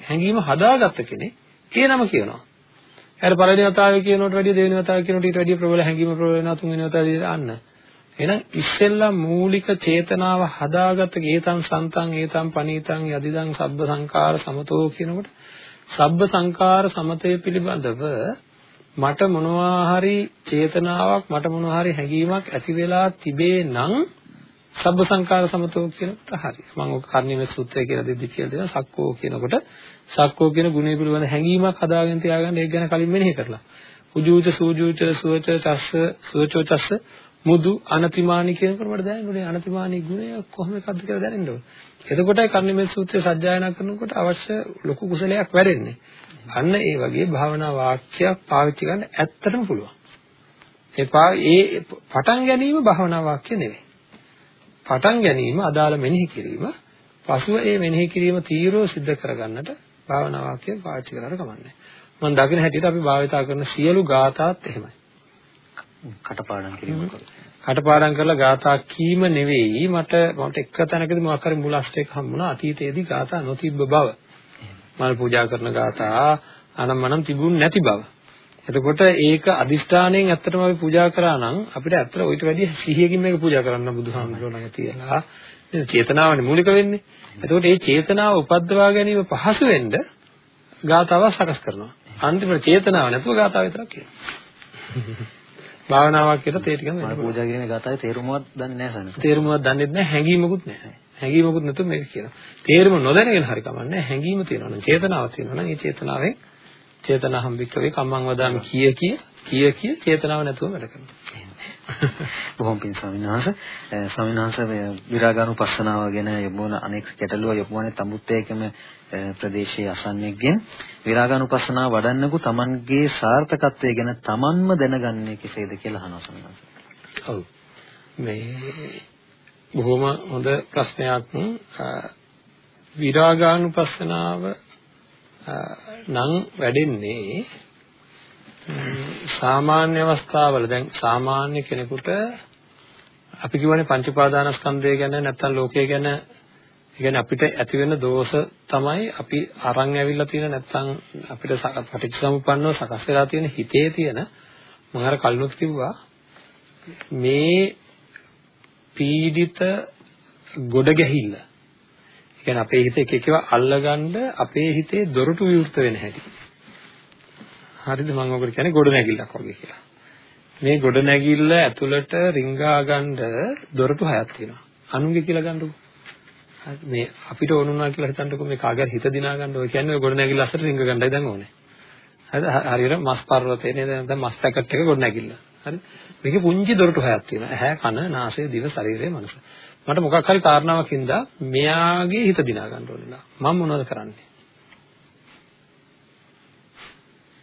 හැඟීම හදාගත්ත කෙනෙක් ඒ නම කියනවා. ඊට පළවෙනි වතාවේ කියනකට වැඩිය දෙවෙනි වතාවේ කියනකට ඊට වැඩිය ප්‍රබල හැඟීම ප්‍රබල වෙනවා තුන්වෙනි වතාවේ අන්න. එහෙනම් ඉස්සෙල්ලා මූලික චේතනාව හදාගත්ත ගේතං සන්තං ඒතං පනීතං යදිදං සබ්බ සංකාර සමතෝ කියනකොට සබ්බ සංකාර සමතය පිළිබඳව මට මොනවා හරි චේතනාවක් මට මොනවා හරි හැඟීමක් ඇති වෙලා තිබේ නම් සබ්බ සංකාර සමතෝ කියනකොට හරි. මම ඔක කර්ණීය සූත්‍රය කියලා දෙද්දි කියලා දෙනවා සක්කෝ කියනකොට සක්කෝ කියන ගුණය පිළිබඳ හැඟීමක් හදාගෙන තියාගන්න ඒක ගැන කලින් මෙනෙහි කරලා. උජූච සූජූච සුවච චස්ස සුවචෝ චස්ස මුදු අනතිමානී කියනකොට මට දැනෙන්නේ අනතිමානී ගුණය කොහොම එකක්ද කියලා දැනෙන්න ඕන. එතකොටයි කර්ණිමේ සූත්‍රය සජ්ජායනා කරනකොට අවශ්‍ය ලොකු කුසලයක් වැඩෙන්නේ. අන්න ඒ වගේ භාවනා වාක්‍යයක් පාවිච්චි කරන්න ඇත්තටම පුළුවන්. එපා ඒ පටන් ගැනීම භාවනා වාක්‍ය නෙවෙයි. පටන් ගැනීම අදාළ මෙනෙහි කිරීම පසුව ඒ මෙනෙහි කිරීම තීරෝ සිද්ධ කරගන්නට භාවනා වාක්‍ය පාවිච්චි කරලා කමන්නේ. මම දකින හැටියට අපි භාවිතා කරන සියලු ගාථාත් එහෙමයි. කටපාඩම් කිරීම කටපාඩම් කරලා ගාථා කීම නෙවෙයි මට මට එක තැනකදී මොකක් හරි මුලස්ට් එකක් හම්බුණා අතීතයේදී ගාථා නොතිබ්බ බව. මල් පූජා කරන ගාථා අනම්මනම් තිබුණ නැති බව. එතකොට ඒක අදිෂ්ඨාණයෙන් ඇත්තටම අපි පූජා කරා නම් අපිට ඇත්තට ඊට වැඩිය සිහියකින් මේක පූජා කරන්න බුදුහාමුදුරුවෝ ළඟ තියලා නේද චේතනාවනේ මූලික වෙන්නේ. එතකොට මේ චේතනාව උපද්දවා ගැනීම පහසු වෙන්න ගාතාවක් සකස් කරනවා. අන්තිමට චේතනාව නැතුව ගාතාව විතරක් කියනවා. භාවනාවක් කියලා තේ ටිකම වෙනවා. පූජා කියන ගාතාවේ තේරුමවත් දන්නේ නැහැ සනස. තේරුමවත් දන්නේ නැහැ හැඟීමකුත් නැහැ. හැඟීමකුත් නැතුව මේක කියනවා. තේරුම නොදැනගෙන හරි කමන්නේ හැඟීම තියෙනවා නම් චේතනාවක් තියෙනවා නම් ඒ චේතනාවෙන් චේතනා හම්බික්කවේ කම්මං වදාමි කිය කිය කිය කිය චේතනාව නැතුව වැඩ කරනවා. බොහොම පිං ස්වාමීන් වහන්සේ ස්වාමීන් වහන්සේ විරාගානුපස්සනාව ගැන යොමුන අනෙක් ගැටලුව යොමුවන්නේ තමුත්තේකම ප්‍රදේශයේ අසන්නෙක්ගෙන් විරාගානුපස්සනාව වඩන්නකු Tamanගේ සාර්ථකත්වය ගැන Tamanම දැනගන්නේ කෙසේද කියලා අහනවා ස්වාමීන් වහන්සේ. ඔව්. මේ බොහොම හොඳ ප්‍රශ්නයක් විරාගානුපස්සනාව නම් වැඩෙන්නේ සාමාන්‍ය අවස්ථාවල දැන් සාමාන්‍ය කෙනෙකුට අපි කියවනේ පංච උපාදානස්කන්ධය ගැන නැත්නම් ලෝකය ගැන. කියන්නේ අපිට ඇති වෙන දෝෂ තමයි අපි අරන් ඇවිල්ලා තියෙන නැත්නම් අපිට පටිච්චසමුප්පන්නව සකස් වෙලා තියෙන හිතේ තියෙන. මම අර කලිනුත් කිව්වා මේ පීඩිත ගොඩ ගැහිල්ල. කියන්නේ අපේ හිත එක එකව අල්ලගන්න අපේ හිතේ දොරටු විවෘත වෙන හැටි. හරිද මම ඔකට කියන්නේ ගොඩ නැගිල්ලක් වගේ කියලා. මේ ගොඩ නැගිල්ල ඇතුළට රිංගා ගන්න දොරටු හයක් තියෙනවා. අනුන්ගේ කියලා ගන්නකො. මේ අපිට ඕන වුණා කියලා හිතන්නකො මේ කාගේ හිත දිනා ගන්න ඔය කියන්නේ ඔය ගොඩ නැගිල්ල අස්සට රිංග ගන්නයි දැන් ඕනේ. හරිද? හරියට මස් පර්වතේ නේද නැත්නම් මස් පැකට් එක ගොඩ නැගිල්ල. හරි? මේකේ පුංචි දොරටු හයක් තියෙනවා. ඇහැ, කන, නාසය, දිව, ශරීරය, මනස. මට මොකක් හරි කාරණාවක් හින්දා මෙයාගේ හිත දිනා ගන්න ඕනෙලා. මම මොනවද කරන්නේ?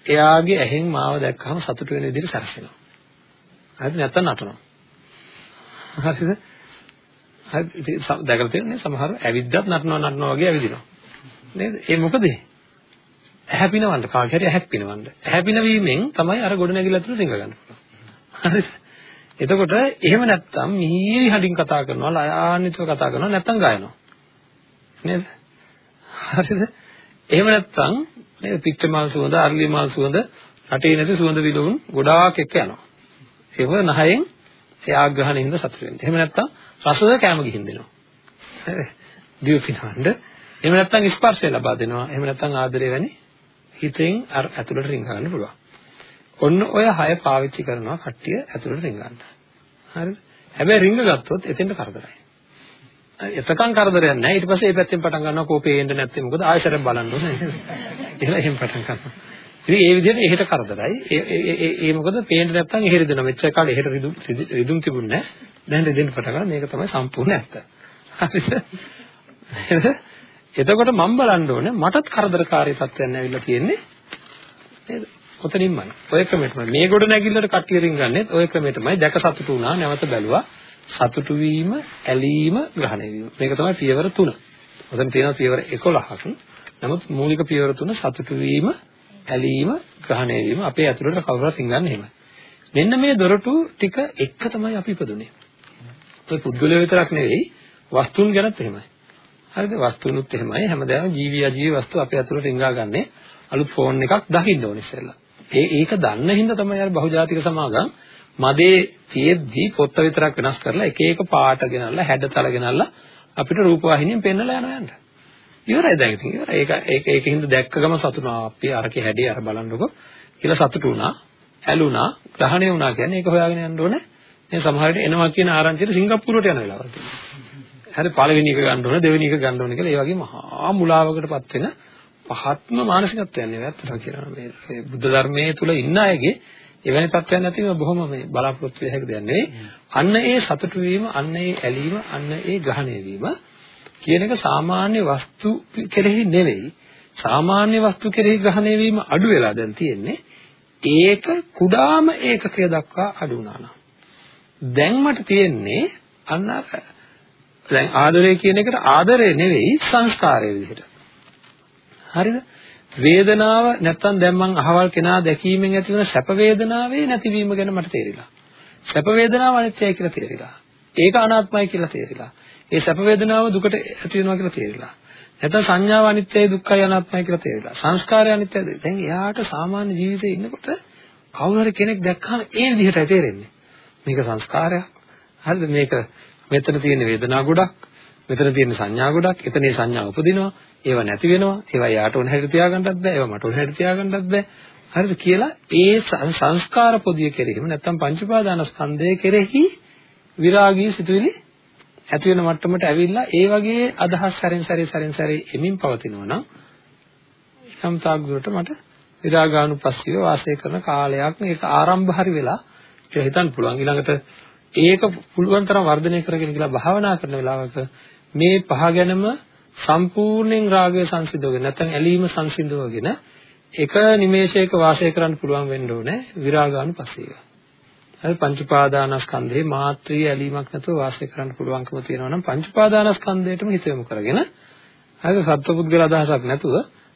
එයාගේ ඇහෙන් මාව දැක්කම සතුට වෙන විදිහට සැරසෙනවා. හරිද? නැත්තම් නටනවා. හරිද? හරි දැකලා තියෙන්නේ සමහර ඇවිද්දත් නටනවා නටනවා වගේ ඇවිදිනවා. නේද? ඒ මොකද? ඇහැ පිනවන්න කාගේ හරි ඇහැක් පිනවන්න. ඇහැ පිනවීමෙන් තමයි අර ගොඩ නැගිලා තුන රිංග ගන්න පුළුවන්. හරිද? එතකොට එහෙම නැත්තම් මිහිරි හඬින් කතා කරනවා ලයාන්විතව කතා කරනවා නැත්තම් ගායනවා නේද හරිද එහෙම නැත්තම් නේද? පිච්ච මල් සුවඳ අරලි මල් සුවඳ රටේ නැති සුවඳ විලවුන් ගොඩාක් එක්ක යනවා. ඒව නහයෙන් ඒ ආග්‍රහණයෙන්ද සතුට වෙන්නේ එහෙම නැත්තම් රසද කැම ගිහින් දෙනවා. දිව පිනවන්න. එහෙම නැත්තම් ස්පර්ශය ලබා දෙනවා. එහෙම නැත්තම් ආදරය වැනි හිතෙන් අර ඇතුළට රිංග ගන්න පුළුවන්. ඔන්න ඔය හය පාවිච්චි කරනවා කට්ටිය ඇතුළට රිංගන්න. හරිද? හැබැයි රිංග ගත්තොත් එතෙන්ට කරදරයි. එතකන් කරදරයක් නැහැ. ඊට පස්සේ මේ පැත්තෙන් පටන් ගන්නවා කෝපේ එන්න නැත්තේ මොකද ආයෙසරක් බලන්න ඕනේ. එහෙනම් එහෙම පටන් ගන්නවා. ඉතින් ඒ විදිහට එහෙට කරදරයි. ඒ ඒ ඒ මොකද පේන්න නැත්තම් එහෙ රිදෙනවා. මෙච්චර කාලේ එහෙට රිදුම් රිදුම් තිබුණේ නැහැ. දැන් රිදෙන්න පටන් ගන්නවා. මේක තමයි සම්පූර්ණ ඇත්ත. හරිද? එතකොට මම බලන්න ඕනේ මටත් කරදරකාරී තත්ත්වයක් නැවිලා තියෙන්නේ. නේද? ඔතනින්මයි. ඔය ක්‍රමයටමයි. මේ ගොඩ නැගිල්ලට කට්ටිය රින්ගන්නේ ඔය ක්‍රමයටමයි. දැක සතුටු වුණා, නැවත බැලුවා. සතුටු වීම, ඇලීම, ග්‍රහණය වීම. මේක තමයි පියවර 3. ඔතන තියෙනවා පියවර 11ක්. නමුත් මූලික පියවර 3 සතුටු වීම, ඇලීම, ග්‍රහණය වීම අපේ ඇතුළට කවුරුත් රින්ගන්නේ එහෙමයි. මෙන්න මේ දොරටු ටික එක තමයි අපි ඉපදුනේ. ඔය පුද්ගලයෝ විතරක් නෙවෙයි, වස්තුන් ගැනත් එහෙමයි. හරිද? වස්තුනුත් එහෙමයි. හැමදාම ජීවි අජීවි වස්තු අපේ ඇතුළට රින්ගා ගන්නේ අලුත් ෆෝන් එකක් දකින්න ඕනේ ඉස්සෙල්ලා. ඒ ඒක දන්න හින්දා තමයි අර බහුජාතික සමාගම් මදේ තියෙද්දි පොත්ත විතරක් වෙනස් කරලා එක එක පාට ගෙනල්ලා හැඩතල ගෙනල්ලා අපිට රූපවාහිනියෙන් පෙන්වලා යනවා යන්න. ඉවරයි දැන් ඉතින් ඉවරයි. ඒක ඒක ඒකින්ද දැක්ක ගම සතුටුනා අපි අරකේ හැඩේ අර බලන්නකො කියලා සතුටු වුණා. ඇලුනා, ග්‍රහණය වුණා කියන්නේ ඒක හොයාගෙන යන්න ඕනේ. මේ සමහර විට එනවා කියන ආරංචියට සිංගප්පූරුවට යන වෙලාවල් තියෙනවා. හරි පළවෙනි එක ගන්න ඕනේ, දෙවෙනි එක ගන්න ඕනේ කියලා ඒ වගේ මහා මුලාවකටපත් වෙන පහත්ම මානසිකත්වයක් නෙවෙයි අත්තට කියනවා මේ බුද්ධ ධර්මයේ තුල ඉන්න අයගේ එවැනි තත්ත්වයක් නැතිව බොහොම මේ බලාපොරොත්තු වෙ හැකි දෙයක් නෙවෙයි. අන්න ඒ සතුටු වීම, අන්න ඒ ඇලීම, අන්න ඒ ග්‍රහණය වීම කියන එක සාමාන්‍ය වස්තු කෙරෙහි නෙවෙයි. සාමාන්‍ය වස්තු කෙරෙහි ග්‍රහණය වීම අඩු වෙලා දැන් තියෙන්නේ. ඒක කුඩාම ඒකකය දක්වා අඩු වුණා. දැන් මට තියෙන්නේ අන්න දැන් ආදරය කියන එකට ආදරය නෙවෙයි සංස්කාරය විදිහට. හරිද? වේදනාව නැත්තම් දැන් මං අහවල් කෙනා දැකීමෙන් ඇතිවන සැප වේදනාවේ නැතිවීම ගැන මට තේරිලා. සැප වේදනාව අනිත්‍යයි කියලා තේරිලා. ඒක අනාත්මයි කියලා තේරිලා. ඒ සැප වේදනාව දුකට ඇති වෙනවා කියලා තේරිලා. නැත්නම් සංඥාව අනිත්‍යයි දුක්ඛයි අනාත්මයි කියලා තේරිලා. සංස්කාරය අනිත්‍යයි. දැන් එයාට සාමාන්‍ය ජීවිතේ ඉන්නකොට කවුරු හරි කෙනෙක් දැක්කම ඒ විදිහටයි තේරෙන්නේ. මේක සංස්කාරයක්. හරිද? මේක මෙතන තියෙන වේදනා ගොඩක්, මෙතන තියෙන සංඥා ගොඩක්, එතනේ සංඥා උපදිනවා, ඒවා නැති වෙනවා, ඒවා යාට උන හැටි තියාගන්නත් බෑ, ඒවා මට උන හැටි තියාගන්නත් බෑ. හරිද කියලා ඒ සංස්කාර පොදිය කෙරෙහිම නැත්නම් පංච උපාදානස්කන්ධය කෙරෙහි විරාගී සිතුවිලි ඇති වෙන මට්ටමට ඇවිල්ලා ඒ වගේ අදහස් සැරෙන් සැරේ සැරෙන් සැරේ එමින් පවතිනවා නම් යම් තාක් දුරට මට විරාගානුපස්සීව වාසය කරන කාලයක් මේක ආරම්භ හරි වෙලා කියලා හිතන්න පුළුවන් ඊළඟට ඒක පුළුවන් තරම් වර්ධනය කරගෙන ගිහලා භාවනා කරන වෙලාවක මේ පහ ගැනම සම්පූර්ණයෙන් රාගය සංසිඳවගෙන නැත්නම් ඇලීම සංසිඳවගෙන එක නිමේෂයක වාසය කරන්න පුළුවන් වෙන්න ඕනේ විරාගානුපස්සීව. හරි පංච උපාදානස්කන්ධේ මාත්‍රී ඇලීමක් නැතුව වාසය කරන්න පුළුවන්කම තියෙනවා නම් පංච උපාදානස්කන්ධයටම හිත යොමු කරගෙන හරි සත්පුද්ගල අදහසක් නැතුව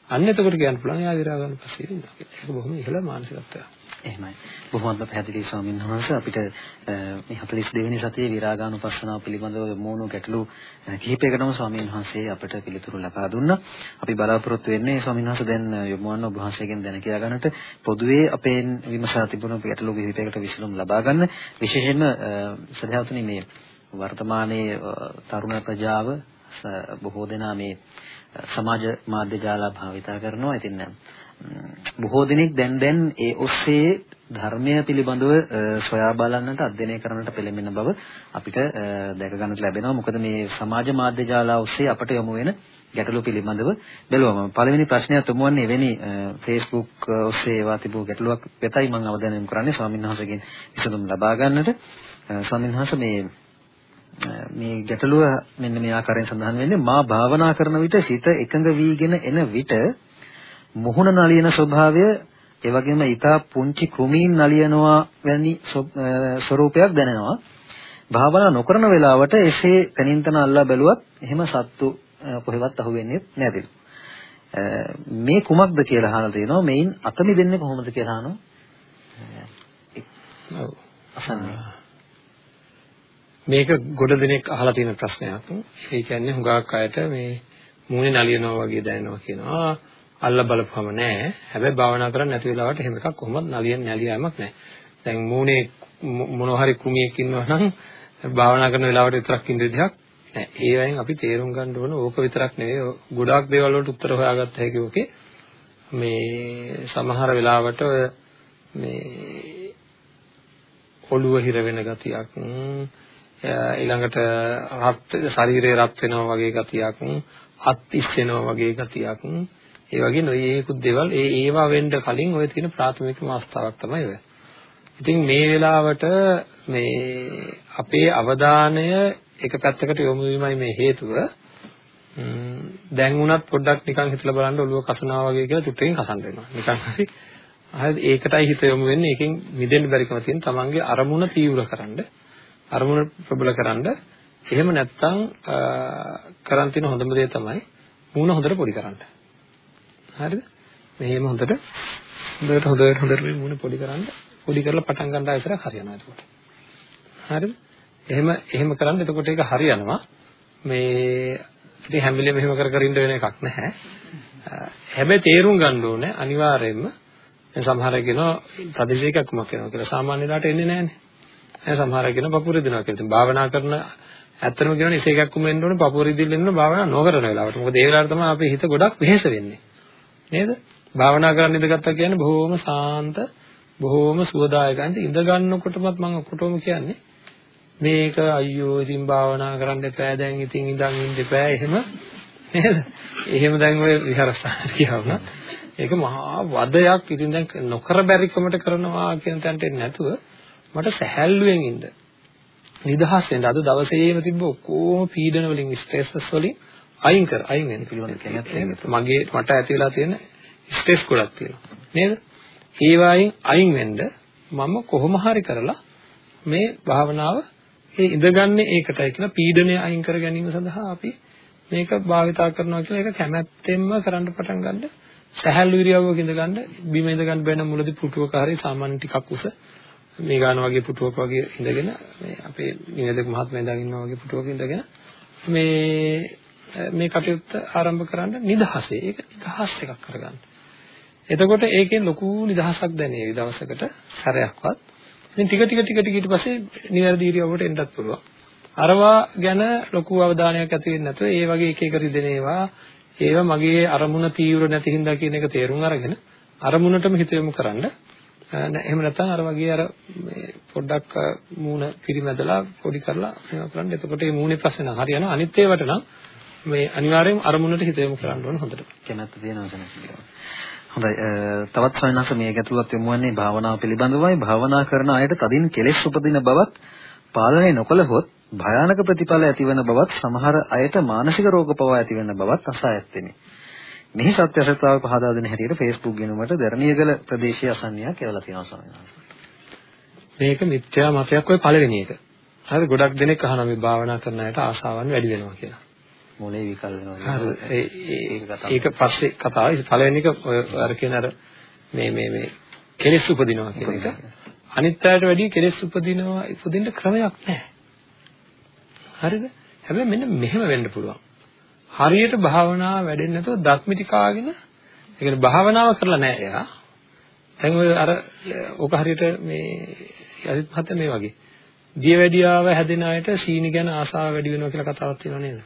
අන්න එතකොට කියන්න පුළුවන් එයා විරාගානුපස්සීව ඉන්නවා කියලා. ඒක බොහොම ඉහළ මානසිකත්වයක්. එහෙමයි. බොහොමත්ම පැහැදිලි ස්වාමීන් වහන්සේ අපිට මේ 42 වෙනි සතියේ විරාගානුපස්සනාව පිළිබඳව යොමුණු ගැටලු කිහිපයකටම ස්වාමීන් වහන්සේ අපට පිළිතුරු ලබා දුන්නා. අපි බලාපොරොත්තු වෙන්නේ ස්වාමීන් වහන්සේ දැන් යොමුවන්න ඔබ වහන්සේගෙන් දැන කියා ගන්නට පොදුවේ අපේ විමසා තිබුණු ගැටලු කිහිපයකට විසඳුම් ලබා ගන්න. විශේෂයෙන්ම සදහතුනි මේ වර්තමානයේ තරුණ ප්‍රජාව බොහෝ දෙනා මේ සමාජ මාධ්‍ය ජාලා භාවිතා කරනවා. ඉතින් බොහෝ දෙනෙක් දැන් දැන් ඒ ඔස්සේ ධර්මය පිළිබඳව සොයා බලන්නට අධ්‍යයනය කරන්නට පෙළඹෙන බව අපිට දැක ගන්නට ලැබෙනවා. මොකද මේ සමාජ මාධ්‍ය ජාලා ඔස්සේ අපට යොමු වෙන ගැටලු පිළිබඳව බැලුවම පළවෙනි ප්‍රශ්නය තුමුවන්නේ එවැනි Facebook ඔස්සේ ඒවා තිබූ ගැටලුවක් වෙතයි මම අවධානය යොමු කරන්නේ ස්වාමීන් වහන්සේගෙන් විසඳුම් ලබා ගන්නට. ස්වාමීන් වහන්සේ මේ මේ ගැටලුව මෙන්න මේ ආකාරයෙන් සඳහන් වෙන්නේ මා භාවනා කරන විට සිත එකඟ වීගෙන එන විට මුහුණ නලියන ස්වභාවය ඒ වගේම ඊටා පුංචි කෘමීන් නලියනවා වැනි ස්වરૂපයක් දැනෙනවා. භාවනා නොකරන වෙලාවට එසේ තනින්තන අල්ලා බැලුවත් එහෙම සත්තු කොහෙවත් අහුවෙන්නේ නැතිලු. මේ කුමක්ද කියලා අහලා තියෙනවා. මේන් අත මිදෙන්නේ කොහොමද කියලා අහනවා. ඔව්. මේක ගොඩ දෙනෙක් අහලා තියෙන ප්‍රශ්නයක්. ඒ කියන්නේ හුඟක් අයට මේ මූණේ නලියනවා වගේ දැනෙනවා කියනවා. අල්ල බලපුවම නෑ. හැබැයි භාවනා කරන්නේ නැති වෙලාවට එහෙම එකක් කොහොමද නලියන්නේ නැලියාවක් නෑ. දැන් මූණේ මොනවා හරි කුමියෙක් ඉන්නවා නම් භාවනා කරන වෙලාවට විතරක් ඉන්න විදිහක් නෑ. ඒ වයින් අපි තේරුම් ගන්න ඕන ඕක විතරක් නෙවෙයි ගොඩාක් දේවල් වලට උත්තර හොයාගත්ත හැකි ඕකේ මේ සමහර වෙලාවට මේ ඔළුව හිර වෙන ගතියක් ඊළඟට රත් ශරීරය රත් වෙනවා වගේ ගතියක් අත් ඉස්සෙනවා වගේ ගතියක් ඒ වගේ නොයේකුත් දේවල් ඒ ඒවා වෙන්න කලින් ඔය තියෙන ප්‍රාථමිකම අවස්ථාවක් තමයි ඔය. ඉතින් මේ වෙලාවට මේ අපේ අවධානය එක පැත්තකට යොමු වීමයි මේ හේතුව. දැන් උනත් පොඩ්ඩක් නිකන් හිතලා බලන්න ඔළුව කසනවා වගේ කියලා චුට්ටකින් කසන්න වෙනවා. නිකන් හරි. හරි ඒකටයි හිත යොමු වෙන්නේ. ඒකෙන් මිදෙන්න බැරිකම තියෙන තමන්ගේ අරමුණ තීව්‍රකරනද අරමුණ ප්‍රබලකරනද එහෙම නැත්නම් කරන් තියෙන හොඳම දේ තමයි මූණ හොඳට පොඩි කරන්න. හරිද? මෙහෙම හොඳට හොඳට හොඳට හොඳට මේ මූණ පොඩි කරන්න පොඩි කරලා පටන් ගන්න ආයතරක් හරියනවා එතකොට. හරිද? එහෙම එහෙම කරන්න එතකොට ඒක හරියනවා. මේ ඉතින් හැම වෙලේම එහෙම කර කර ඉන්න වෙන එකක් නැහැ. හැබැයි තේරුම් ගන්න ඕනේ අනිවාර්යයෙන්ම දැන් සමහර අය කියනවා තදිශේකක් මොකක් වෙනවා කියලා සාමාන්‍ය රට එන්නේ නැහනේ. දැන් සමහර අය කියනවා පපුව රිදෙනවා කියලා. ඉතින් භාවනා කරන ඇත්තම කියනවා ඉසේකක් උම වෙන්න ඕනේ පපුව රිදින්න ඕනේ භාවනා නොකරන වෙලාවට. මොකද ඒ වෙලාවට තමයි අපේ හිත ගොඩක් වෙහෙස වෙන්නේ. නේද? භාවනා කරන්න ඉඳගත්තා කියන්නේ බොහොම සාන්ත, බොහොම සුවදායකයි. ඉඳ ගන්නකොටමත් මම ඔක්කොටම කියන්නේ මේක අයියෝ ඉතින් භාවනා කරන්න එපා දැන් ඉතින් ඉඳන් ඉන්න එපා එහෙම නේද? එහෙම දැන් ඔය විහාරස්ථානට ගියාම ඒක මහා වදයක්. ඉතින් දැන් නොකර බැරිකමට කරනවා කියන තැනට එන්නේ නැතුව මට සැහැල්ලුවෙන් ඉන්න. නිදහස් වෙන්න. අද දවසේම තිබ්බ ඔක්කොම පීඩන වලින් ස්ට්‍රෙස් වලින් අයින් කර අයින් වෙන්න පුළුවන් කියන්නේ මගේ මට ඇති වෙලා තියෙන ස්ට්‍රෙස් ගොඩක් තියෙනවා. නේද? ඒ වයින් අයින් වෙන්න මම කොහොම හරි කරලා මේ භාවනාව ඒ ඉඳගන්නේ ඒකටයි කියන පීඩනය අයින් කර ගැනීම සඳහා අපි මේක භාවිතා කරනවා කියලා ඒක කැමැත්තෙන්ම කරන්න පටන් ගන්න සැහැල්ලු ඉරියව්වක ඉඳ ගන්න බිම ඉඳ ගන්න බැන මුලදී පුටුවක හරි සාමාන්‍ය ටිකක් උස මේ ගාන වගේ පුටුවක වගේ ඉඳගෙන මේ අපේ නිවැදක මහත්මයා ඉඳන් ඉන්නවා වගේ පුටුවක ඉඳගෙන මේ මේ කටයුත්ත ආරම්භ කරන්න නිදහසේ ඒක නිදහස් එකක් කරගන්න. එතකොට ඒකෙන් ලොකු නිදහසක් දැනේ දවසකට සැරයක්වත්. ඉතින් ටික ටික ටික ටික ඊට පස්සේ නිවැරදි ඉරියව්වට එන්නත් පුළුවන්. අරවා ගැන ලොකු අවධානයක් ඇති වෙන්නේ නැතුව ඒ වගේ එක එක රිදෙන ඒවා ඒවා මගේ අරමුණ තීව්‍ර නැති හින්දා කියන එක තේරුම් අරගෙන අරමුණටම හිත යොමු කරන්න එහෙම නැත්නම් අර වගේ අර මේ පොඩ්ඩක් මූණ පිරිමැදලා පොඩි කරලා මේවා කරන්න. එතකොට මේ මූණේ ප්‍රශ්න නම් හරියනවා. අනිත් ඒවාට නම් මේ අනිවාර්යයෙන් අරමුණට හිත යොමු කරන්න ඕන හොඳට. කැමැත්ත තියෙනවා සනසිකව. හොඳයි තවත් ස්වාමීන් මේ ගැටලුවක් යොමු වන්නේ භාවනාව පිළිබඳවයි භාවනා කරන අයට තදින් කෙලෙස් උපදින බවත් පාලනය නොකළහොත් භයානක ප්‍රතිඵල ඇතිවන බවත් සමහර අයට මානසික රෝග පවා ඇතිවෙන බවත් අසායත්තෙමි. මෙහි සත්‍ය සත්‍යාව පහදා දෙන හැටියට Facebook ගිණුමට දරණියගල ප්‍රදේශීය අසන්නයක් කියලා තියෙනවා ස්වාමීන් වහන්සේ. මේක මිත්‍යා මතයක් ඔය පළවෙනි එක. හරි ගොඩක් දෙනෙක් අහනවා මේ භාවනා කරන අයට ආසාවන් වැඩි වෙනවා කියලා. මොලේ විකල් වෙනවා. ඒක පස්සේ කතාව. පළවෙනි එක ඔය අර කියන අර මේ මේ මේ කෙලෙස් උපදිනවා කියන එක. අනිත් අයට වැඩිය කෙලෙස් උපදිනවා උපදින්න ක්‍රමයක් නැහැ. හරිද? හැබැයි මෙන්න මෙහෙම වෙන්න පුළුවන්. හරියට භාවනාව වැඩෙන්නේ නැතුව දක්මිටි කාගෙන ඒ කියන්නේ භාවනාව කරලා නැහැ එයා. දැන් ඔය අර ඕක හරියට මේ යසිත් මහත්තයා මේ වගේ. දියවැඩියාව හැදෙන අයට සීනි ගැන ආසාව වැඩි වෙනවා කියලා කතාවක් තියෙනව නේද?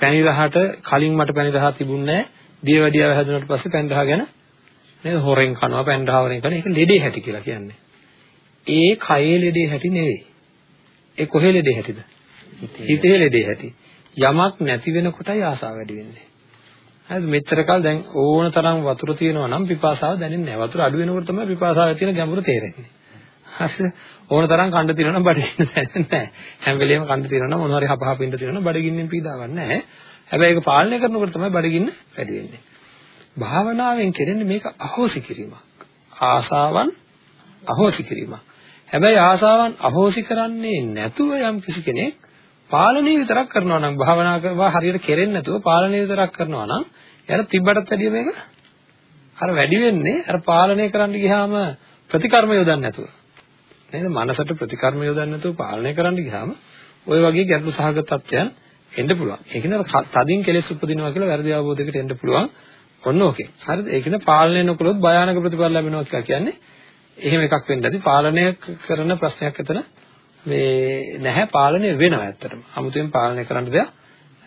පැණි රහට කලින් මට පැණි රහ තිබුණේ නැහැ. දියවැඩියාව හැදුනට පස්සේ පැණි රහ ගැන නේද හොරෙන් කනවා පැණි රහ හොරෙන් කන ඒක ලෙඩේ හැටි කියලා කියන්නේ. ඒ කයේ ලෙඩේ හැටි නෙවෙයි. ඒ කොහේ ලෙඩේ හැටිද? හිතේ ලෙඩේ හැටි. යමක් නැති වෙනකොටයි ආසාව වැඩි වෙන්නේ. හරිද? මෙච්චර කල් දැන් ඕන තරම් වතුර තියෙනවා නම් පිපාසාව දැනෙන්නේ නැහැ. වතුර අඩු වෙනකොට තමයි පිපාසාවේ තියෙන ගැඹුර තේරෙන්නේ. හරිද? ඕන තරම් කන්න තියෙනවා නම් බඩගින්න දැනෙන්නේ නැහැ. හැම වෙලෙම කන්න තියෙනවා නම් මොන හරි හපහප ඉන්න තියෙනවා නම් බඩගින්නෙන් පීඩාවක් නැහැ. හැබැයි ඒක පාලනය කරනකොට තමයි බඩගින්න වැඩි වෙන්නේ. භාවනාවෙන් කෙරෙන්නේ මේක අහෝසි කිරීමක්. ආසාවන් අහෝසි කිරීමක්. හැබැයි ආසාවන් අහෝසි කරන්නේ නැතුව යම් කිසි කෙනෙක් පාලනය විතරක් කරනවා නම් භාවනා කරවා හරියට කෙරෙන්නේ නැතුව පාලනය විතරක් කරනවා නම් එයාට තිබ්බටත් වැඩිය මේක අර වැඩි වෙන්නේ අර පාලනය කරන්න ගියාම ප්‍රතිකර්ම යොදන්නේ නැතුව. නේද? මනසට ප්‍රතිකර්ම යොදන්නේ නැතුව පාලනය කරන්න ගියාම ওই වගේ ගැටලු සහගත තත්ත්වයන් එන්න පුළුවන්. ඒ කියන්නේ තදින් කෙලෙස් උපදිනවා කියලා වැරදි අවබෝධයකට එන්න පුළුවන්. ඔන්න ඕකේ. හරිද? ඒ කියන්නේ පාලනය නොකළොත් භයානක ප්‍රතිඵල ලැබෙනවා කියලා කියන්නේ එහෙම එකක් වෙන්න ඇති. පාලනය කරන ප්‍රශ්නයක් ඇතන මේ නැහැ පාලනය වෙනවා ඇත්තටම. 아무තෙන් පාලනය කරන්න දෙයක්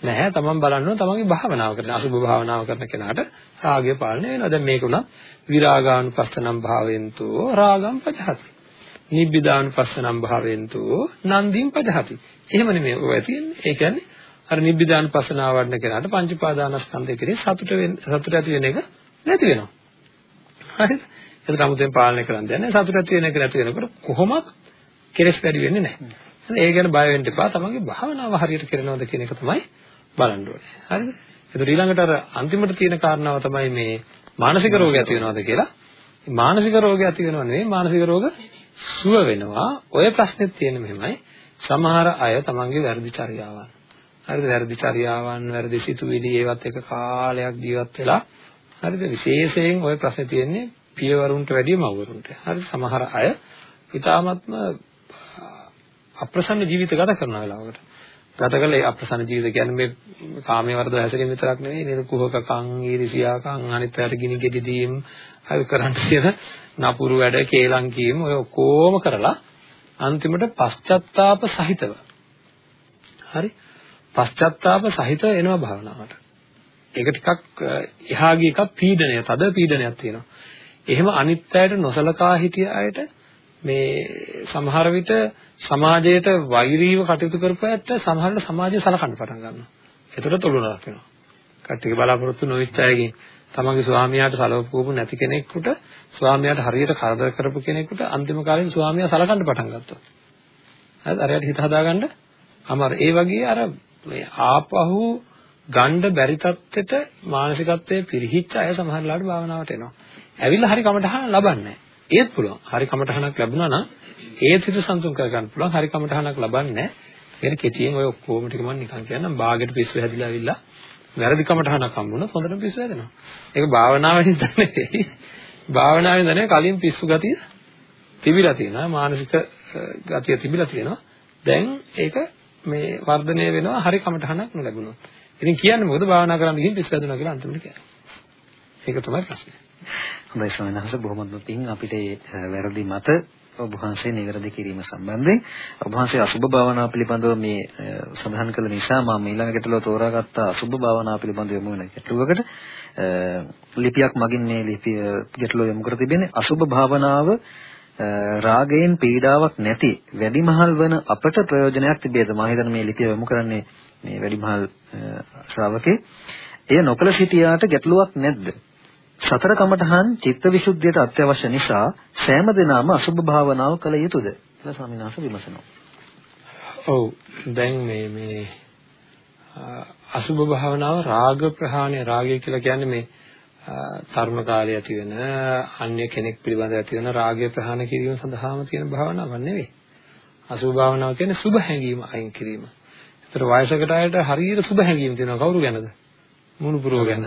නැහැ. තමන් බලන්න ඕන තමන්ගේ භාවනාව කරන අසුභ භාවනාව කරන කෙනාට රාගය පාලනය වෙනවා. දැන් මේක උනත් විරාගානුපස්සනම් භාවෙන්තෝ රාගම් පජහති. නිබ්බිදානුපස්සනම් භාවෙන්තු නන්දින් පජහති. එහෙම නෙමෙයි ඔය තියෙන්නේ. ඒ කියන්නේ අර නිබ්බිදානුපස්සනාව වඩන කෙනාට පංච පාදානස්කන්ධය කෙරේ සතුට වෙන සතුට ඇති වෙන එක නැති වෙනවා. හරිද? ඒක 아무තෙන් පාලනය කරන්න දෙන්නේ සතුට ඇති වෙන එක නැති වෙනකොට කොහොමද කෙලස් වැඩි වෙන්නේ නැහැ. ඒ ගැන බය වෙන්න එපා. තමන්ගේ භාවනාව හරියට කරනවද කියන එක තමයි බලන්න ඕනේ. හරිද? ඒතර ඊළඟට අර අන්තිමට තියෙන කාරණාව තමයි මේ මානසික රෝග ඇති වෙනවද කියලා. මානසික රෝග ඇති වෙනව නෙවෙයි මානසික රෝග සුව වෙනවා. ඔය ප්‍රශ්නෙත් තියෙන මෙහෙමයි. සමහර අය තමන්ගේ වැරදි චර්යාවන්. හරිද? වැරදි චර්යාවන්, වැරදි සිතුවිලි ඒවත් එක කාලයක් ජීවත් වෙලා හරිද? විශේෂයෙන් ওই ප්‍රශ්නේ තියෙන්නේ පියවරුන්ට වැඩිය මව්වරුන්ට. හරිද? සමහර අය ඊටාත්ම අප්‍රසන්න ජීවිත ගත කරන වෙලාවකට. ගත කළ ඒ අප්‍රසන්න ජීවිත කියන්නේ මේ කාමයේ වර්ධව හැසිරීම විතරක් නෙවෙයි නේද කුහකකම් ඊර්ෂියාකම් අනිත් පැයට ගිනි ගෙඩි දීම් හරි කරන්න තියෙන නපුරු වැඩ කේලම් කීම් ඔය ඔක්කොම කරලා අන්තිමට පශ්චත්තාප සහිතව. හරි? පශ්චත්තාප සහිතව එනවා භාවනාවට. ඒක ටිකක් එහා ගිය එකක් පීඩනය තද පීඩනයක් තියෙනවා. එහෙම අනිත් පැයට නොසලකා හිටිය අයට මේ සමහර විට සමාජයට වෛරීව කටයුතු කරපුවාට සමහරවිට සමාජය සලකන්න පටන් ගන්නවා. ඒතර තොළුනක් වෙනවා. කට්ටිය බලාපොරොත්තු නොවිච්ච අයගෙන් තමන්ගේ ස්වාමියාට සලවපුවපු නැති කෙනෙකුට ස්වාමියාට හරියට කරදර කරපු කෙනෙකුට අන්තිම කාලේ ස්වාමියා සලකන්න පටන් ගත්තා. හරිද? අරයට හිත හදාගන්න අමාරු. ඒ වගේ අර මේ ආපහු ගණ්ඩ බැරි තත්ත්වෙට මානසිකත්වයේ පිරිහිච්ච අය සමහරලාට භාවනාවට එනවා. ඇවිල්ලා හරි කමටහන ලබන්නේ ඒත් පුළුවන්. හරි කමටහනක් ලැබුණා නම් ඒත් හිත සංසුන් කරගන්න පුළුවන්. හරි කමටහනක් ලබන්නේ නැහැ. ඒක කෙටියෙන් ඔය ඔක්කොම ටික මම නිකන් කියන්නම්. බාගෙට පිස්සු හැදිලා ඇවිල්ලා වැරදි කමටහනක් හම්බුනොත් හොඳට පිස්සු හැදෙනවා. ඒක භාවනාවෙන් දැනෙන්නේ. භාවනාවෙන් දැනෙන්නේ කලින් පිස්සු ගතිය තිබිලා තියෙනවා. මානසික ගතිය තිබිලා තියෙනවා. දැන් ඒක මේ වර්ධනය වෙනවා හරි කමටහනක් නොලැබුණොත්. ඉතින් කියන්නේ මොකද භාවනා කරන්න ගිහින් පිස්සු හැදුණා කියලා අන්තිමට කියන්නේ. ඒක තමයි ප්‍රශ්නේ. හොඳයි ස්වාමීන් වහන්සේ බොහොමත්ම පිං අපිට වැරදි මත ඔබ වහන්සේ නිවැරදි කිරීම සම්බන්ධයෙන් ඔබ වහන්සේ අසුබ භාවනාව පිළිබඳව මේ සඳහන් කළ නිසා මම ඊළඟ ගැටලුව තෝරාගත්ත අසුබ භාවනාව පිළිබඳව යොමු වෙන ගැටලුවකට. ලිපියක් මගින් මේ ලිපිය ගැටලුව යොමු කර තිබෙන්නේ අසුබ භාවනාව රාගයෙන් පීඩාවක් නැති වැඩිමහල් වන අපට ප්‍රයෝජනයක් තිබේද? මම හිතන්නේ මේ ලිපිය යොමු කරන්නේ මේ වැඩිමහල් ශ්‍රාවකේ. එය නොකල සිටියාට ගැටලුවක් නැද්ද? සතර කමඨහන් චිත්තවිසුද්ධියට අත්‍යවශ්‍ය නිසා සෑම දිනම අසුභ භාවනාව කළ යුතුද කියලා ස්වාමීන් වහන්සේ විමසනවා. ඔව් දැන් මේ මේ අසුභ භාවනාව රාග ප්‍රහාණය රාගය කියලා කියන්නේ මේ තරුණ කාලේ ඇති වෙන අන්‍ය කෙනෙක් පිළිබඳව ඇති වෙන රාගය ප්‍රහාණය කිරීම සඳහාම තියෙන භාවනාවක් නෙවෙයි. අසුභ භාවනාව කියන්නේ සුභ හැඟීම අයින් කිරීම. ඒතර වයසකට අයට හරියට සුභ හැඟීම් තියෙනවා කවුරු ගැනද? මුණුපුරව ගැන,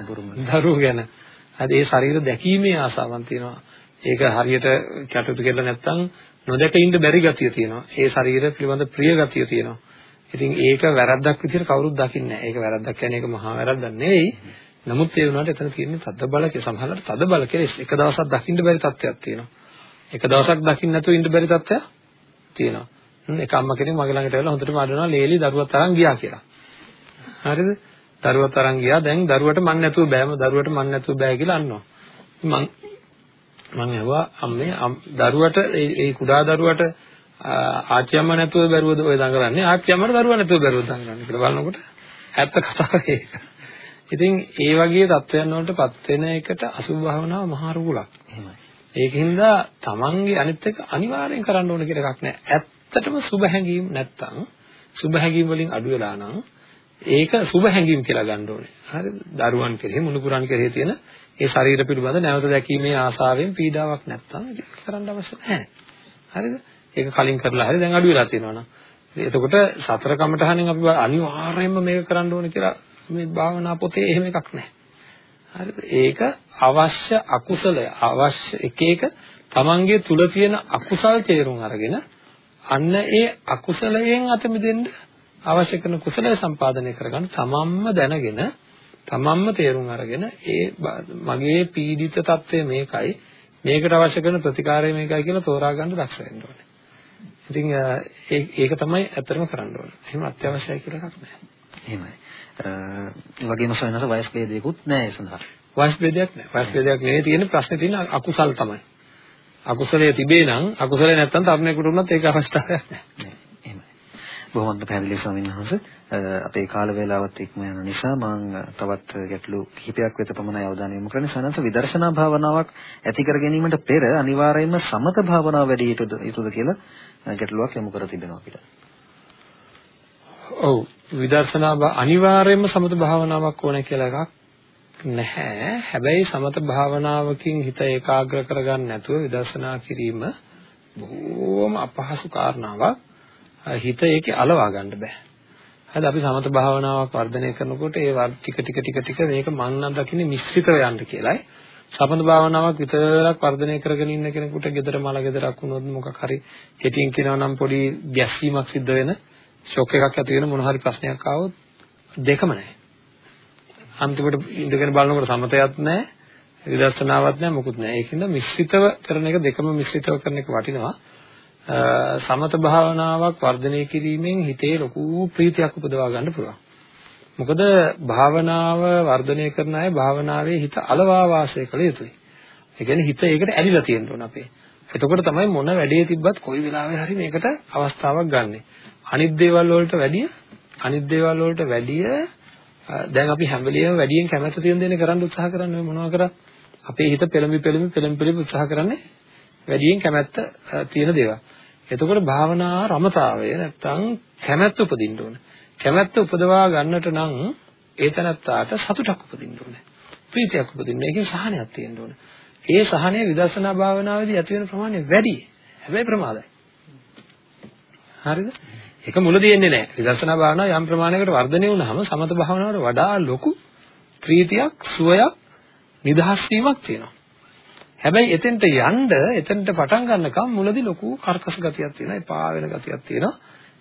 දරුවෝ ගැන. හරි ඒ ශරීර දැකීමේ ආසාවක් තියෙනවා. ඒක හරියට කටයුතු කෙරලා නැත්නම් නොදැක ඉන්න බැරි ගතිය තියෙනවා. ඒ ශරීර පිළිබඳ ප්‍රිය ගතිය තියෙනවා. ඉතින් ඒක වැරද්දක් විදිහට කවුරුත් දකින්නේ නැහැ. ඒක වැරද්දක් කියන්නේ ඒක මහා වැරද්දක් නෙවෙයි. නමුත් ඒ වුණාට එතන තියෙන්නේ තද බල කියලා සමහරවිට තද බල කියලා එක දවසක් දකින්න බැරි තත්ත්වයක් තියෙනවා. එක දවසක් දකින්න නැතුව ඉන්න බැරි තත්ත්වයක් තියෙනවා. එක අම්මා කෙනෙක් මගේ ළඟට ඇවිල්ලා හොඳටම අඬනවා ලේලි දරුවා තරම් ගියා කියලා. හරිද? දරුවත් අරන් ගියා. දැන් දරුවට මන් නැතුව බෑම දරුවට මන් නැතුව බෑ කියලා අන්නවා. මං මං ඇහුවා අම්මේ දරුවට ඒ කුඩා දරුවට ආච්චි අම්මා නැතුව බැරුවද ඔය දඟලන්නේ? ආච්චි අම්මට දරුවා නැතුව බැරුවද දඟලන්නේ කියලා බලනකොට ඇත්ත කතාව ඒක. ඉතින් ඒ වගේ தත්වයන් වලටපත් වෙන එකට අසුභ භාවනාව මහා රුකුලක්. එහෙමයි. ඒකින්ද තමන්ගේ අනිත් එක අනිවාර්යෙන් කරන්න ඕන කියලා එකක් නැහැ. ඇත්තටම සුභ හැඟීම් නැත්තම් සුභ හැඟීම් වලින් අඩු වෙලා නම් ඒක සුබ හැඟීම් කියලා ගන්න ඕනේ. හරිද? දරුවන් කෙරෙහි මුණුපුරන් කෙරෙහි තියෙන ඒ ශරීර පිළිබඳ නැවත දැකීමේ ආසාවෙන් පීඩාවක් නැත්තම් ඒක කරන්න අවශ්‍ය නැහැ. හරිද? ඒක කලින් කරලා හරි දැන් අඩු වෙලා තියෙනවා නම්. එතකොට සතර කමඨහණෙන් අපි අනිවාර්යයෙන්ම මේක කරන්න ඕනේ කියලා මේ භාවනා පොතේ එහෙම එකක් නැහැ. හරිද? ඒක අවශ්‍ය අකුසලය අවශ්‍ය එක එක තමන්ගේ තුල තියෙන අකුසල් තේරුම් අරගෙන අන්න ඒ අකුසලයෙන් අත මිදෙන්න අවශ්‍ය කරන කුසලය සම්පාදනය කරගන්න තමන්ම දැනගෙන තමන්ම තේරුම් අරගෙන ඒ මගේ පීඩිත తත්වය මේකයි මේකට අවශ්‍ය කරන ප්‍රතිකාරය මේකයි කියලා තෝරා ගන්න දක්ෂ වෙන්න ඕනේ. ඉතින් ඒක තමයි ඇත්තටම කරන්න ඕනේ. එහෙම අත්‍යවශ්‍යයි කියලා එකක් නැහැ. එහෙමයි. වගේම සොයනස වයස් ભેදයකුත් නැහැ ඒ සඳහා. වයස් ભેදයක් නැහැ. වයස් ભેදයක් නෙවෙයි තියෙන්නේ ප්‍රශ්නේ තියෙන්නේ අකුසල් තමයි. අකුසලයේ තිබේ නම් අකුසලයේ නැත්තම් තරණයකට උනත් ඒක අවස්ථාවක් නැහැ. බොහොමත්ම පැහැදිලි ස්වාමීන් වහන්සේ අපේ කාල වේලාවත් ඉක්ම යන නිසා මම තවත් ගැටලු කිහිපයක් වෙත පමණයි අවධානය යොමු කරන්නේ සනස විදර්ශනා භාවනාවක් ඇති කර ගැනීමට පෙර අනිවාර්යයෙන්ම සමත භාවනාව වැඩි යුතුද යුතුද කියලා ගැටලුවක් යොමු කර තිබෙනවා අපිට. ඔව් විදර්ශනා අනිවාර්යයෙන්ම සමත භාවනාවක් ඕන කියලා එකක් නැහැ. හැබැයි සමත භාවනාවකින් හිත ඒකාග්‍ර කරගන්න නැතුව විදර්ශනා කිරීම බොහෝම අපහසු කාරණාවක්. හිත ඒකේ අලවා ගන්න බෑ. හරිද අපි සමත භාවනාවක් වර්ධනය කරනකොට ඒ ටික ටික ටික ටික මේක මන් නම් දකින්නේ මිශ්‍රිතව යන්න කියලායි. සමත භාවනාවක් විතරක් වර්ධනය කරගෙන ඉන්න කෙනෙකුට gedara මල gedarak වුණොත් මොකක් හරි කෙටියෙන් කියනවා නම් පොඩි ගැස්සීමක් සිද්ධ වෙන ෂොක් එකක් ඇති වෙන මොන හරි ප්‍රශ්නයක් ආවොත් දෙකම නැහැ. අන්තිමට ඉඳගෙන බලනකොට සමතයක් නැහැ, විදර්ශනාවක් නැහැ, මොකුත් නැහැ. ඒකින්ද මිශ්‍රිතව කරන එක දෙකම මිශ්‍රිතව කරන එක වටිනවා. සමත භාවනාවක් වර්ධනය කිරීමෙන් හිතේ ලොකු ප්‍රීතියක් උපදවා ගන්න පුළුවන්. මොකද භාවනාව වර්ධනය කරන අය භාවනාවේ හිත අලවා වාසය කළ යුතුයි. ඒ කියන්නේ හිත ඒකට ඇලිලා තියෙන්න ඕන අපේ. එතකොට තමයි මොන වැඩේ තිබ්බත් කොයි වෙලාවෙ හරි මේකට අවස්ථාවක් ගන්නෙ. අනිත් දේවල් වලට වැඩිය අනිත් දේවල් වලට වැඩිය දැන් අපි හැම වෙලෙම වැඩියෙන් කැමැත්ත තියෙන දේ කරන්න උත්සාහ කරන්නේ මොනවා කරත් අපේ හිත පෙළඹි පෙළඹි පෙළඹි පෙළඹි උත්සාහ කරන්නේ වැඩියෙන් කැමැත්ත තියෙන දේවල්. එතකොට භාවනා රමතාවය නැත්තම් කැමැත්ත උපදින්න ඕන. කැමැත්ත උපදවා ගන්නට නම් ඒ තැනත්තාට සතුටක් උපදින්න ඕනේ. ප්‍රීතියක් උපදින්න. ඒකේ සහනයක් තියෙන්න ඕනේ. ඒ සහනය විදර්ශනා භාවනාවේදී ඇති වෙන ප්‍රමාණය වැඩි. හැබැයි ප්‍රමාදයි. හරිද? ඒක මුලදී එන්නේ නැහැ. විදර්ශනා භාවනාව යම් ප්‍රමාණයකට වර්ධනය වුණාම සමත භාවනාවට වඩා ලොකු ප්‍රීතියක්, සුවයක්, නිදහස් වීමක් තියෙනවා. හැබැයි එතෙන්ට යන්න, එතෙන්ට පටන් ගන්නකම් මුලදී ලොකු කර්කශ ගතියක් තියෙනවා, එපා වෙන ගතියක් තියෙනවා.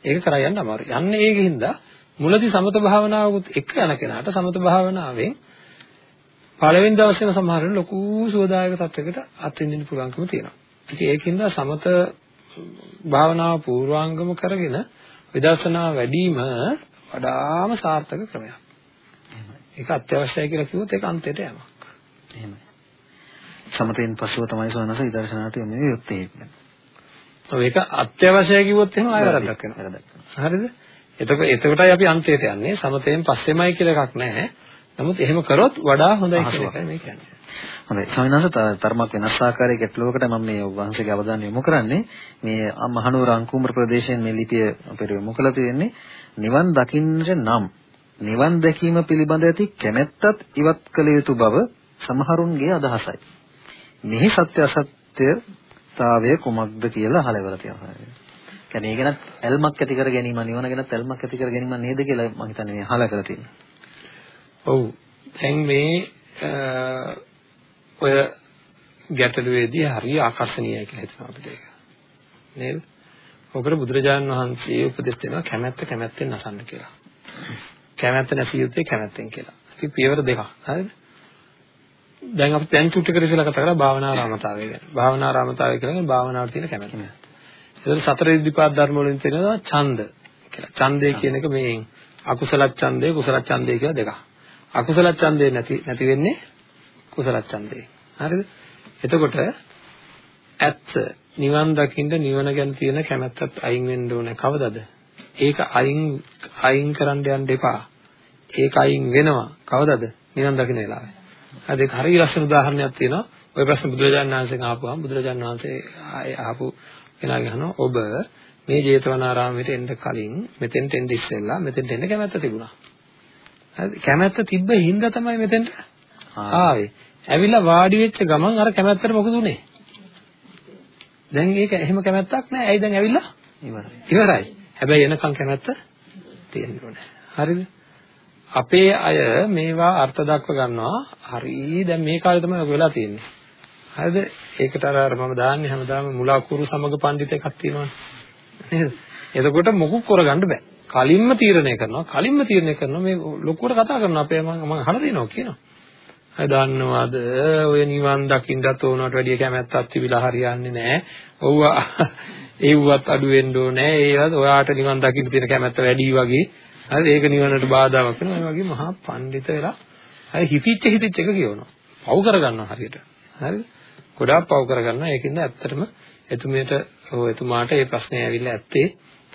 ඒක කරා යන්න අමාරුයි. යන්නේ ඒකින්ද මුලදී සමත භාවනාවකුත් එක්ක යන කෙනාට සමත භාවනාවෙන් පළවෙනි දවසේම සමහර වෙලාවට ලොකු සුවදායක තත්යකට අත්විඳින්න පුළුවන්කම තියෙනවා. ඉතින් ඒකින්ද සමත භාවනාව පූර්වාංගම කරගෙන විදර්ශනා වැඩිම වඩාම සාර්ථක ක්‍රමයක්. ඒක අත්‍යවශ්‍යයි කියලා කිව්වොත් ඒක අන්තයට යamak. එහෙමයි. සමතෙන් පසුව තමයි සෝනස විදර්ශනාට යන්නේ යොත්තේ. ඔව් ඒක අත්‍යවශ්‍යයි කිව්වොත් එහෙම ආය වැරද්දක් වෙනවා. හරිද? එතකොට එතකොටයි අපි අන්තයට යන්නේ. සමතෙන් පස්සෙමයි කියලා එකක් නැහැ. නමුත් එහෙම කරොත් වඩා හොඳයි කියන එකයි මේ කියන්නේ. හොඳයි ස්වාමීන් වහන්සේ තරමක් වෙනස් ආකාරයක ගැටලුවකට මම මේ වහන්සේගේ අවධානය යොමු කරන්නේ මේ මහනුවර අංකුමර ප්‍රදේශයෙන් මේ ලිපිය අපිට යොමු කළා තියෙන්නේ නිවන් දකින්නට නම් නිවන් දැකීම පිළිබඳ ඇති කැමැත්තත් ඉවත් කළ යුතු බව සමහරුන්ගේ අදහසයි. මෙහි සත්‍ය අසත්‍යතාවය කුමක්ද කියලා අහලා ඉවර තියෙනවා. කියන්නේ ඒක ගැන ඇල්මක් ඇති කර ගැනීම නිවන ගැන ඇල්මක් ඇති කර ගැනීම නේද කියලා මම හිතන්නේ මේ අහලා කරලා තියෙනවා. ඔව්. දැන් මේ ඔය ගැටලුවේදී හරිය ආකර්ශනීයයි කියලා හිතනවා අපිට ඒක. නේද? ඔකට බුදුරජාණන් වහන්සේ උපදෙස් දෙනවා කැමැත්ත කැමැත්තෙන් නසන්න කියලා. කැමැත්ත නැසිය යුත්තේ කැමැත්තෙන් කියලා. ඉතින් පියවර දෙකක්. හරිද? දැන් අපි දැන් චුට්ට කර ඉස්සලා කතා කරා භාවනා රාමතාවය ගැන. භාවනා රාමතාවය කියන්නේ භාවනාවට තියෙන කැමැත්ත. ඒතර සතර ඉද්ධිපාද ධර්ම වලින් තියෙනවා ඡන්ද කියලා. ඡන්දය කියන එක මේ අකුසල ඡන්දය කුසල ඡන්දය කියලා දෙකක්. අකුසල ඡන්දේ නැති නැති වෙන්නේ කුසල ඡන්දේ. හරිද? එතකොට ඇත්ත නිවන් දකින්න නිවන ගැන තියෙන කැමැත්තත් අයින් වෙන්න ඕනේ කවදද? ඒක අයින් අයින් කරන්න යන්න එපා. ඒක අයින් වෙනවා කවදද? නිවන් දකින්න වෙලාවේ. හරි ඒක හරිය ලස්සන උදාහරණයක් තියෙනවා. ওই ප්‍රශ්න බුදුරජාණන් වහන්සේගෙන් ආපුවාම බුදුරජාණන් වහන්සේ ආපු කෙනාගේ අහනවා ඔබ මේ ජේතවනාරාමයට එන්න කලින් මෙතෙන්ට එන්න ඉස්සෙල්ලා මෙතෙන්ට එන්න කැමැත්ත තිබුණා. හරිද? කැමැත්ත තිබ්බ හින්දා තමයි මෙතෙන්ට ආවේ. ඇවිල්ලා වාඩි වෙච්ච ගමන් අර කැමැත්තට මොකද උනේ? දැන් ඒක එහෙම කැමැත්තක් නැහැ. ඇයි දැන් ඇවිල්ලා? ඉවරයි. ඉවරයි. හැබැයි එනකන් කැමැත්ත තියෙන්න ඕනේ. හරිද? අපේ අය මේවා අර්ථ දක්ව ගන්නවා. හරි දැන් මේ කාලේ තමයි ඔක වෙලා තියෙන්නේ. හරිද? ඒකට අර අර මම දාන්නේ හැමදාම මුලාකුරු සමග පඬිත එකක් තියෙනවනේ. නේද? එතකොට මොකුත් කරගන්න බෑ. කලින්ම තීරණය කරනවා. කලින්ම තීරණය කරනවා මේ ලොකුවට කතා කරනවා අපේ මම මම අහලා දෙනවා කියනවා. අය දන්නවද ඔය නිවන් දකින්නත් ඕනකට වැඩිය කැමැත්තක් තිබිලා හරියන්නේ නැහැ. ඔව්ව ඒව්වත් අඩු වෙන්න ඕනේ. ඒවත් ඔයාට නිවන් දකින්න තියෙන කැමැත්ත වැඩි වගේ. හරි ඒක නිවනට බාධාවක් වෙනවා. ඒ වගේ මහා පඬිත වෙලා හරි හිතිච්ච හිතිච්ච එක කියවනවා. පව් කරගන්නවා හරියට. හරිද? ගොඩාක් පව් කරගන්නවා. ඒකින්ද ඇත්තටම එතුමියට ඔය එතුමාට මේ ප්‍රශ්නේ ඇවිල්ලා ඇත්තේ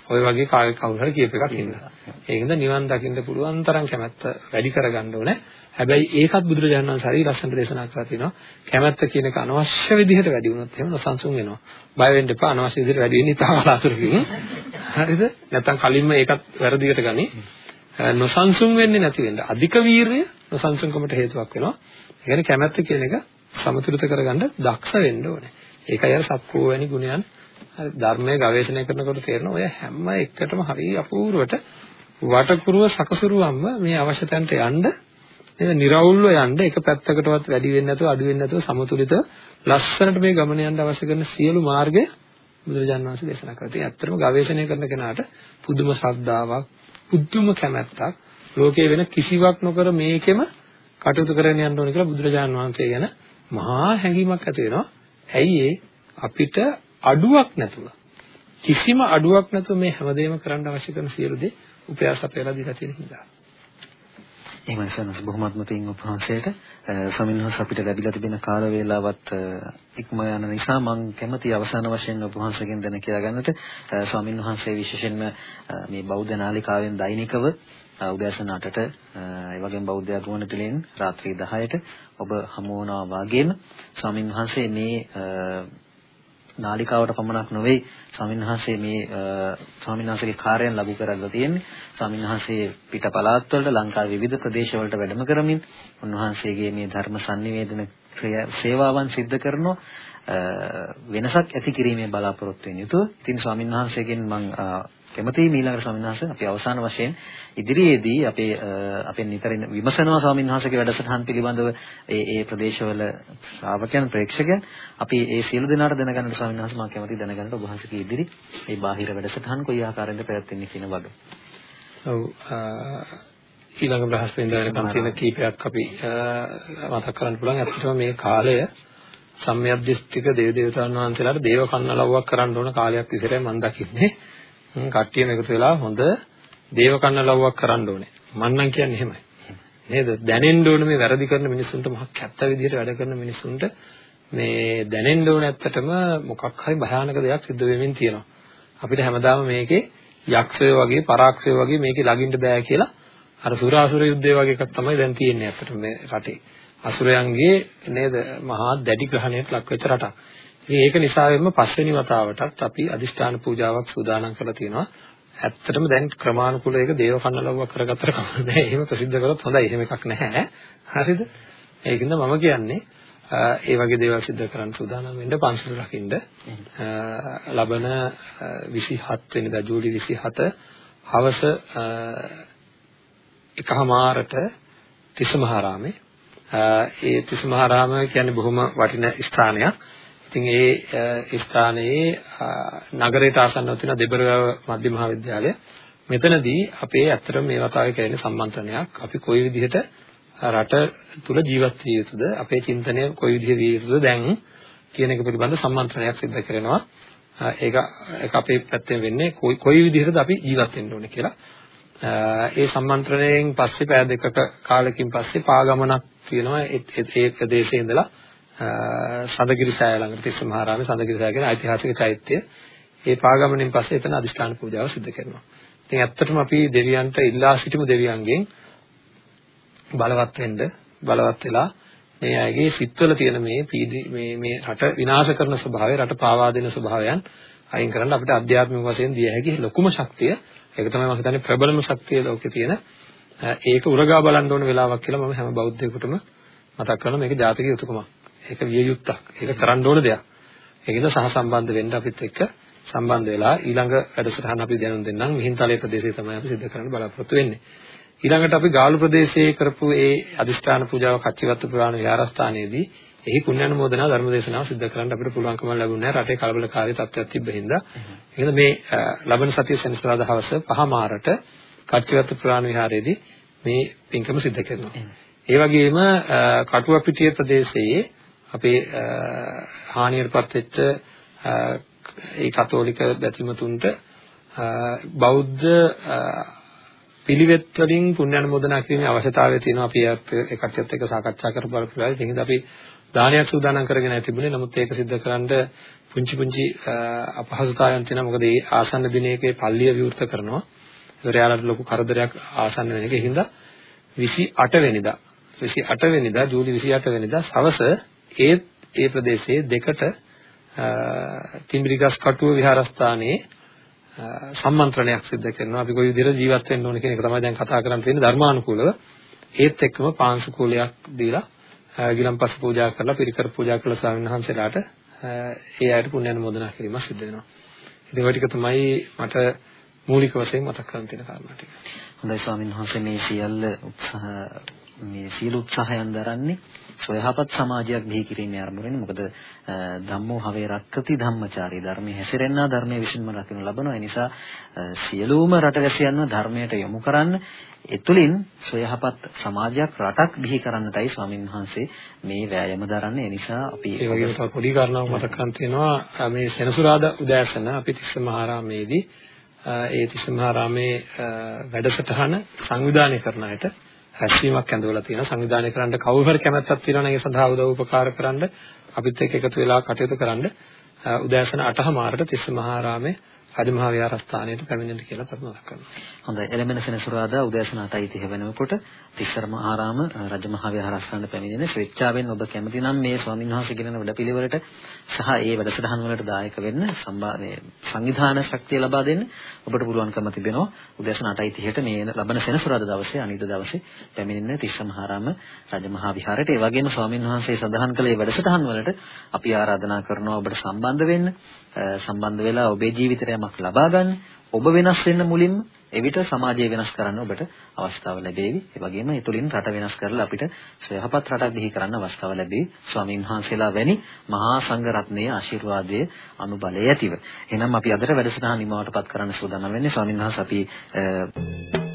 ඔය වගේ කාගේ කවුරු හරි කියප එකක් ඉන්නවා. ඒකින්ද නිවන් දකින්න පුළුවන් තරම් කැමැත්ත වැඩි කරගන්න ඕනේ. හැබැයි ඒකත් බුදුරජාණන් වහන්සේ හරි ලස්සනට දේශනා කරලා තිනවා. කැමැත්ත කියන එක අනවශ්‍ය විදිහට වැඩි වුණොත් එහෙම නොසන්සුන් වෙනවා. බය වෙන්න එපා අනවශ්‍ය විදිහට වැඩි වෙන්නේ තාලාතුරකින්. හරිද? නැත්තම් කලින්ම ඒකත් වැරදියට ගනි. නොසන්සුන් වෙන්නේ නැති වෙන්න. අධික වීරිය නොසන්සුන්කමට හේතුවක් වෙනවා. ඒ කියන්නේ කැමැත්ත කියන එක සමතුලිත කරගන්න දක්ෂ වෙන්න ඕනේ. ඒකයි අර සක්කෝ වැනි ගුණයන් ධර්මයේ ගවේෂණය කරනකොට තේරෙන ඔය හැම එකටම හරි අපූර්වට වටකුරුව සකසුරුවම්ම මේ අවශ්‍ය තැනට යන්න ඒක निराවුල්ව යන්න එක පැත්තකටවත් වැඩි වෙන්නේ නැතුව අඩු වෙන්නේ නැතුව සමතුලිත ලස්සනට මේ ගමන යන්න අවශ්‍ය කරන සියලු මාර්ගය බුදුරජාණන් වහන්සේ දේශනා කරා. ඒ ඇත්තටම ගවේෂණය කරන කෙනාට පුදුම ශ්‍රද්ධාවක්, පුදුම කැමැත්තක් ලෝකයේ වෙන කිසිවක් නොකර මේකෙම කටයුතු කරගෙන යන්න ඕනේ කියලා බුදුරජාණන් වහන්සේ ගැන මහා හැඟීමක් ඇති වෙනවා. ඇයි ඒ අපිට අඩුවක් නැතුව කිසිම අඩුවක් නැතුව මේ හැමදේම කරන්න අවශ්‍ය කරන සියලු දේ උපයාස අපේලා දීලා තියෙන හින්දා. එහෙමයි සනස් බොහොමත්ම පින් උපහාසයට ස්වාමීන් වහන්සේ අපිට ලැබිලා තිබෙන කාල වේලාවත් ඉක්ම යන නිසා මම කැමති අවසාන වශයෙන් උපහාසයෙන් දැන කියලා ගන්නට ස්වාමීන් වහන්සේ විශේෂයෙන්ම මේ බෞද්ධ නාලිකාවෙන් දෛනිකව උදෑසන 8ට ඒ වගේම බෞද්ධ ගුවන් පිළිෙන් රාත්‍රී 10ට ඔබ හමු වුණා වගේම ස්වාමීන් වහන්සේ මේ නාලිකාවට පමණක් නොවේ. ස්වාමීන් වහන්සේ මේ ස්වාමීන් වහන්සේගේ කාර්යයන් ලබු කරලා තියෙන්නේ. ස්වාමීන් වහන්සේ පිට පළාත් වලට ලංකාවේ විවිධ ප්‍රදේශ වලට වැඩම කරමින් උන්වහන්සේගේ මේ ධර්ම sannivedana සේවාවන් සිද්ධ කරනවා. වෙනසක් ඇති කිරීමේ බලාපොරොත්තු වෙන යුතුව. ඉතින් ස්වාමීන් වහන්සේගෙන් මම කැමතියි මීළඟට ස්වාමීන් වහන්සේ අපි අවසාන වශයෙන් ඉදිරියේදී අපේ අපෙන් නිතරින් විමසනවා ස්වාමීන් වහන්සේගේ වැඩසටහන් පිළිබඳව ඒ ඒ ප්‍රදේශවල ශ්‍රාවකයන් ප්‍රේක්ෂකයන් අපි ඒ සියලු දෙනාට දැනගන්න ස්වාමීන් වහන්සේ මම කැමතියි දැනගන්න ඔබ වහන්සේගේ ඉදිරි මේ බාහිර වැඩසටහන් කොයි ආකාරයෙන්ද පැවැත්වෙන්නේ කියන වග. ඔව් ඊළඟ බ්‍රහස්පතින්දා වෙනකම් තියෙන කීපයක් අපි මතක් කරන්න පුළුවන්. ඇත්තටම මේ කාලය සම්මියද්දිස්තික දේව දේවතාවුන් වහන්සේලාට දේව කන්නලව්වක් කරන්න ඕන කාලයක් විතරයි මම දකින්නේ. කට්ටියම එකතු වෙලා හොඳ දේව කන්නලව්වක් කරන්න ඕනේ. මම නම් කියන්නේ එහෙමයි. නේද? දැනෙන්න ඕනේ මේ වැරදි කරන මිනිස්සුන්ට මහා කැත්ත විදිහට වැඩ කරන මිනිස්සුන්ට මේ දැනෙන්න ඕනේ ඇත්තටම මොකක් හරි භයානක දෙයක් සිද්ධ වෙමින් තියෙනවා. අපිට හැමදාම මේකේ යක්ෂය වගේ පරාක්ෂය වගේ මේකේ ළඟින්න බෑ කියලා අර සුරාසුර යුද්ධය වගේ එකක් තමයි දැන් තියෙන්නේ ඇත්තටම මේ රටේ. අසුරයන්ගේ නේද මහා දැඩි ග්‍රහණයට ලක් වෙච්ච රටක්. ඉතින් ඒක නිසාවෙන්ම පස්වෙනි වතාවටත් අපි අදිෂ්ඨාන පූජාවක් සූදානම් කරලා තියෙනවා. ඇත්තටම දැන් ක්‍රමානුකූලව ඒක දේව කන්නලව්වක් කරගත්තට කමක් නැහැ. එහෙම ප්‍රසිද්ධ කරොත් හොඳයි. එහෙම එකක් නැහැ. හරිද? ඒකින්ද මම කියන්නේ ඒ වගේ දේවල් සිද්ධ කරන්න සූදානම් වෙන්න පන්සල රකින්න ලබන 27 වෙනිදා ජූලි 27 හවස එකහමාරට තිසමහාරාමේ ඒ තිසමහාරාම කියන්නේ බොහොම වටින ස්ථානයක්. ඉතින් ඒ ස්ථානයේ නගරයට ආසන්නව තියෙන දෙබරගාව මධ්‍ය මහාවිද්‍යාලය. මෙතනදී අපේ ඇත්තටම මේ වතාවේ කරන සම්මන්ත්‍රණයක්. අපි කොයි විදිහට රට තුල ජීවත් විය යුතුද අපේ චින්තනය කොයි විදිහේ විය යුතුද දැන් කියන එක පිළිබඳ සම්මන්ත්‍රණයක් සිදු කරනවා. ඒක ඒක අපේ පැත්තෙන් වෙන්නේ කොයි කොයි විදිහටද අපි ජීවත් වෙන්න ඕනේ කියලා. ඒ සම්මන්ත්‍රණයෙන් පස්සේ පෑ දෙකක කාලෙකින් පස්සේ පාගමනක් තියෙනවා. ඒ ප්‍රදේශයේ ඉඳලා සඳගිරි සෑය ළඟට තිස්ස මහරාමේ සඳගිරි සෑය කියන ඓතිහාසික චෛත්‍යය. ඒ පාගමනින් පස්සේ එතන අදිෂ්ඨාන පූජාව සිදු කරනවා. ඉතින් ඇත්තටම අපි දෙවියන්ට ඉල්ලා සිටිමු දෙවියන්ගෙන්. බලවත් වෙන්න බලවත් වෙලා මේ අයගේ සිත්වල තියෙන මේ මේ මේ රට විනාශ කරන ස්වභාවය රට පාවා දෙන ස්වභාවයන් අයින් කරන්න අපිට අධ්‍යාත්මික වශයෙන් දිය හැකි ලොකුම ශක්තිය. ඒක තමයි මම හිතන්නේ ප්‍රබලම ශක්තිය ලෝකේ තියෙන. ඒක උරගා බලන්න ඕන වෙලාවක් කියලා මම හැම බෞද්ධයෙකුටම මතක් කරනවා. මේක ජාතික යුතුයකමක් ඒක විය යුත්තක්. ඒක කරන්න ඕන දෙයක්. ඒකද සහසම්බන්ධ වෙන්න අපිත් එක්ක සම්බන්ධ වෙලා ඊළඟ වැඩසටහන අපි දැනුම් දෙන්නම් මිහින්තලේ ප්‍රදේශයේ තමයි අපි සිදු කරන්න බලාපොරොත්තු වෙන්නේ. ඊළඟට අපි ගාලු ප්‍රදේශයේ කරපු ඒ අදිෂ්ඨාන පූජාව කච්චිවත්තු පුරාණ විහාරස්ථානයේදී එහි පුණ්‍යානුමෝදනා ධර්ම දේශනාව සිදු කරන්න අපිට පුළුවන්කම ලැබුණේ රටේ කලබලකාරී තත්ත්වයක් තිබ්බ හින්දා. එහෙනම් මේ ලබන සතිය සෙනසුරාදා හවස පහමාරට කච්චිවත්තු පුරාණ විහාරයේදී මේ පින්කම සිදු කරනවා. ඒ වගේම කටුවපිටිය ප්‍රදේශයේ අපේ හානියටපත් වෙච්ච ඒ කතෝලික බැතිමතුන්ට බෞද්ධ පිළිවෙත් වලින් පුණ්‍ය අනුමෝදනා කිරීමේ අවශ්‍යතාවය තියෙනවා අපි ඒකත් එක්ක සාකච්ඡා කරපු බලපෑයි. ඒකෙන්ද අපි දානයක් සූදානම් කරගෙන තිබුණේ. නමුත් ඒක සිද්ධ කරන්න පුංචි පුංචි අපහසුතාවයන් තියෙනවා. මොකද ඒ ආසන්න දිනයකේ පල්ලිය විවෘත කරනවා. ඒතර යාළුවට ලොකු කරදරයක් ආසන්න වෙන එක. ඒකින්ද 28 වෙනිදා 28 වෙනිදා ජූලි 28 වෙනිදා සවස ඒත් ඒ ප්‍රදේශයේ දෙකට තිඹිරිගස් කටුව විහාරස්ථානයේ සම්මන්ත්‍රණයක් සිදු කරනවා. අපි කොයි විදිහට ජීවත් වෙන්න ඕන කියන එක තමයි දැන් කතා කරන්න තියෙන්නේ ධර්මානුකූලව. ඒත් එක්කම පාංශු කූලයක් දීලා ගිලම්පස් පූජා කරලා පිරිකර පූජා කළ ස්වාමීන් වහන්සේලාට ඒ අයට පුණ්‍ය අනුමෝදනා කිරීම සිදු වෙනවා. ඉතින් ඔය ටික තමයි මට මූලික වශයෙන් මතක් කරගන්න තියෙන කාරණා ටික. හොඳයි ස්වාමීන් වහන්සේ මේ සියල්ල උත්සාහ මේ සියලු උත්සාහයන් දරන්නේ සොයහපත් සමාජයක් බිහි කිරීමේ අරමුණෙන් මොකද ධම්මෝ හවේ රක්කති ධම්මචාරී. ධර්මයේ හැසිරෙන්නා ධර්මයේ විසින්ම රකින්න ලබනවා. ඒ නිසා සියලුම රටවැසියන්ව ධර්මයට යොමු කරන්න. එතුලින් සොයහපත් සමාජයක් රටක් බිහි කරන්නටයි ස්වාමින් වහන්සේ මේ වෑයම දරන්නේ. ඒ නිසා අපි ඒ වගේම තව පොඩි කාරණාවක් මතක් කරන් තියෙනවා. මේ සෙනසුරාදා උදෑසන අපි තිස්ස මහරාමේදී ඒ තිස්ස මහරාමේ වැඩසටහන සංවිධානය කරන අයට රැස්වීමක් ඇඳවලා තියෙනවා. සංවිධානය කරන්න කවුරු හරි කැමැත්තක් තියෙනවා නම් ඒ සඳහා උදව් උපකාර කරන්න අපිත් එක්ක එකතු වෙලා කටයුතු කරන්න උදෑසන 8:00 තිස්ස මහාරාමේ රජමහා විහාරස්ථානයට පැමිණෙන්න කියලා ප්‍රතිමත කරනවා. හොඳයි. එළඹෙන සෙනසුරාදා උදෑසන 8:30 වෙනකොට තිස්සරම ආරාම රජමහා විහාරස්ථානයට පැමිණෙන ස්වේච්ඡාවෙන් ඔබ කැමති නම් මේ ස්වාමීන් වහන්සේ ගෙනන වැඩපිළිවෙලට සහ ඒ වැඩසටහන් වලට දායක වෙන්න සම්බාධනේ සංවිධාන ශක්තිය ලබා දෙන්න ඔබට පුළුවන්කම තිබෙනවා. උදෑසන 8:30ට මේ ලබන සෙනසුරාදා දවසේ අනිත් දවසේ පැමිණෙන තිස්සම ආරාම රජමහා විහාරයට. ඒ වගේම ස්වාමීන් වහන්සේ සඳහන් කළේ වැඩසටහන් වලට අපි ආරාධනා කරනවා ඔබට සම්බන්ධ වෙන්න. සම්බන්ධ වෙලා ඔබේ ජීවිතයට යමක් ලබා ගන්න. ඔබ වෙනස් වෙන්න මුලින්ම එවිට සමාජය වෙනස් කරන්න ඔබට අවස්ථාව ලැබේවි. ඒ වගේම ඒ තුලින් රට වෙනස් කරලා අපිට සොයහපත් රටක් බිහි කරන්න අවස්ථාව ලැබෙවි. ස්වාමීන් වහන්සේලා වැනි මහා සංඝ රත්නයේ ආශිර්වාදයේ අනුබලය ඇතිව. එහෙනම් අපි අදට වැඩසටහන නිමවටපත් කරන්න සූදානම් වෙන්නේ ස්වාමීන් වහන්සේ අපි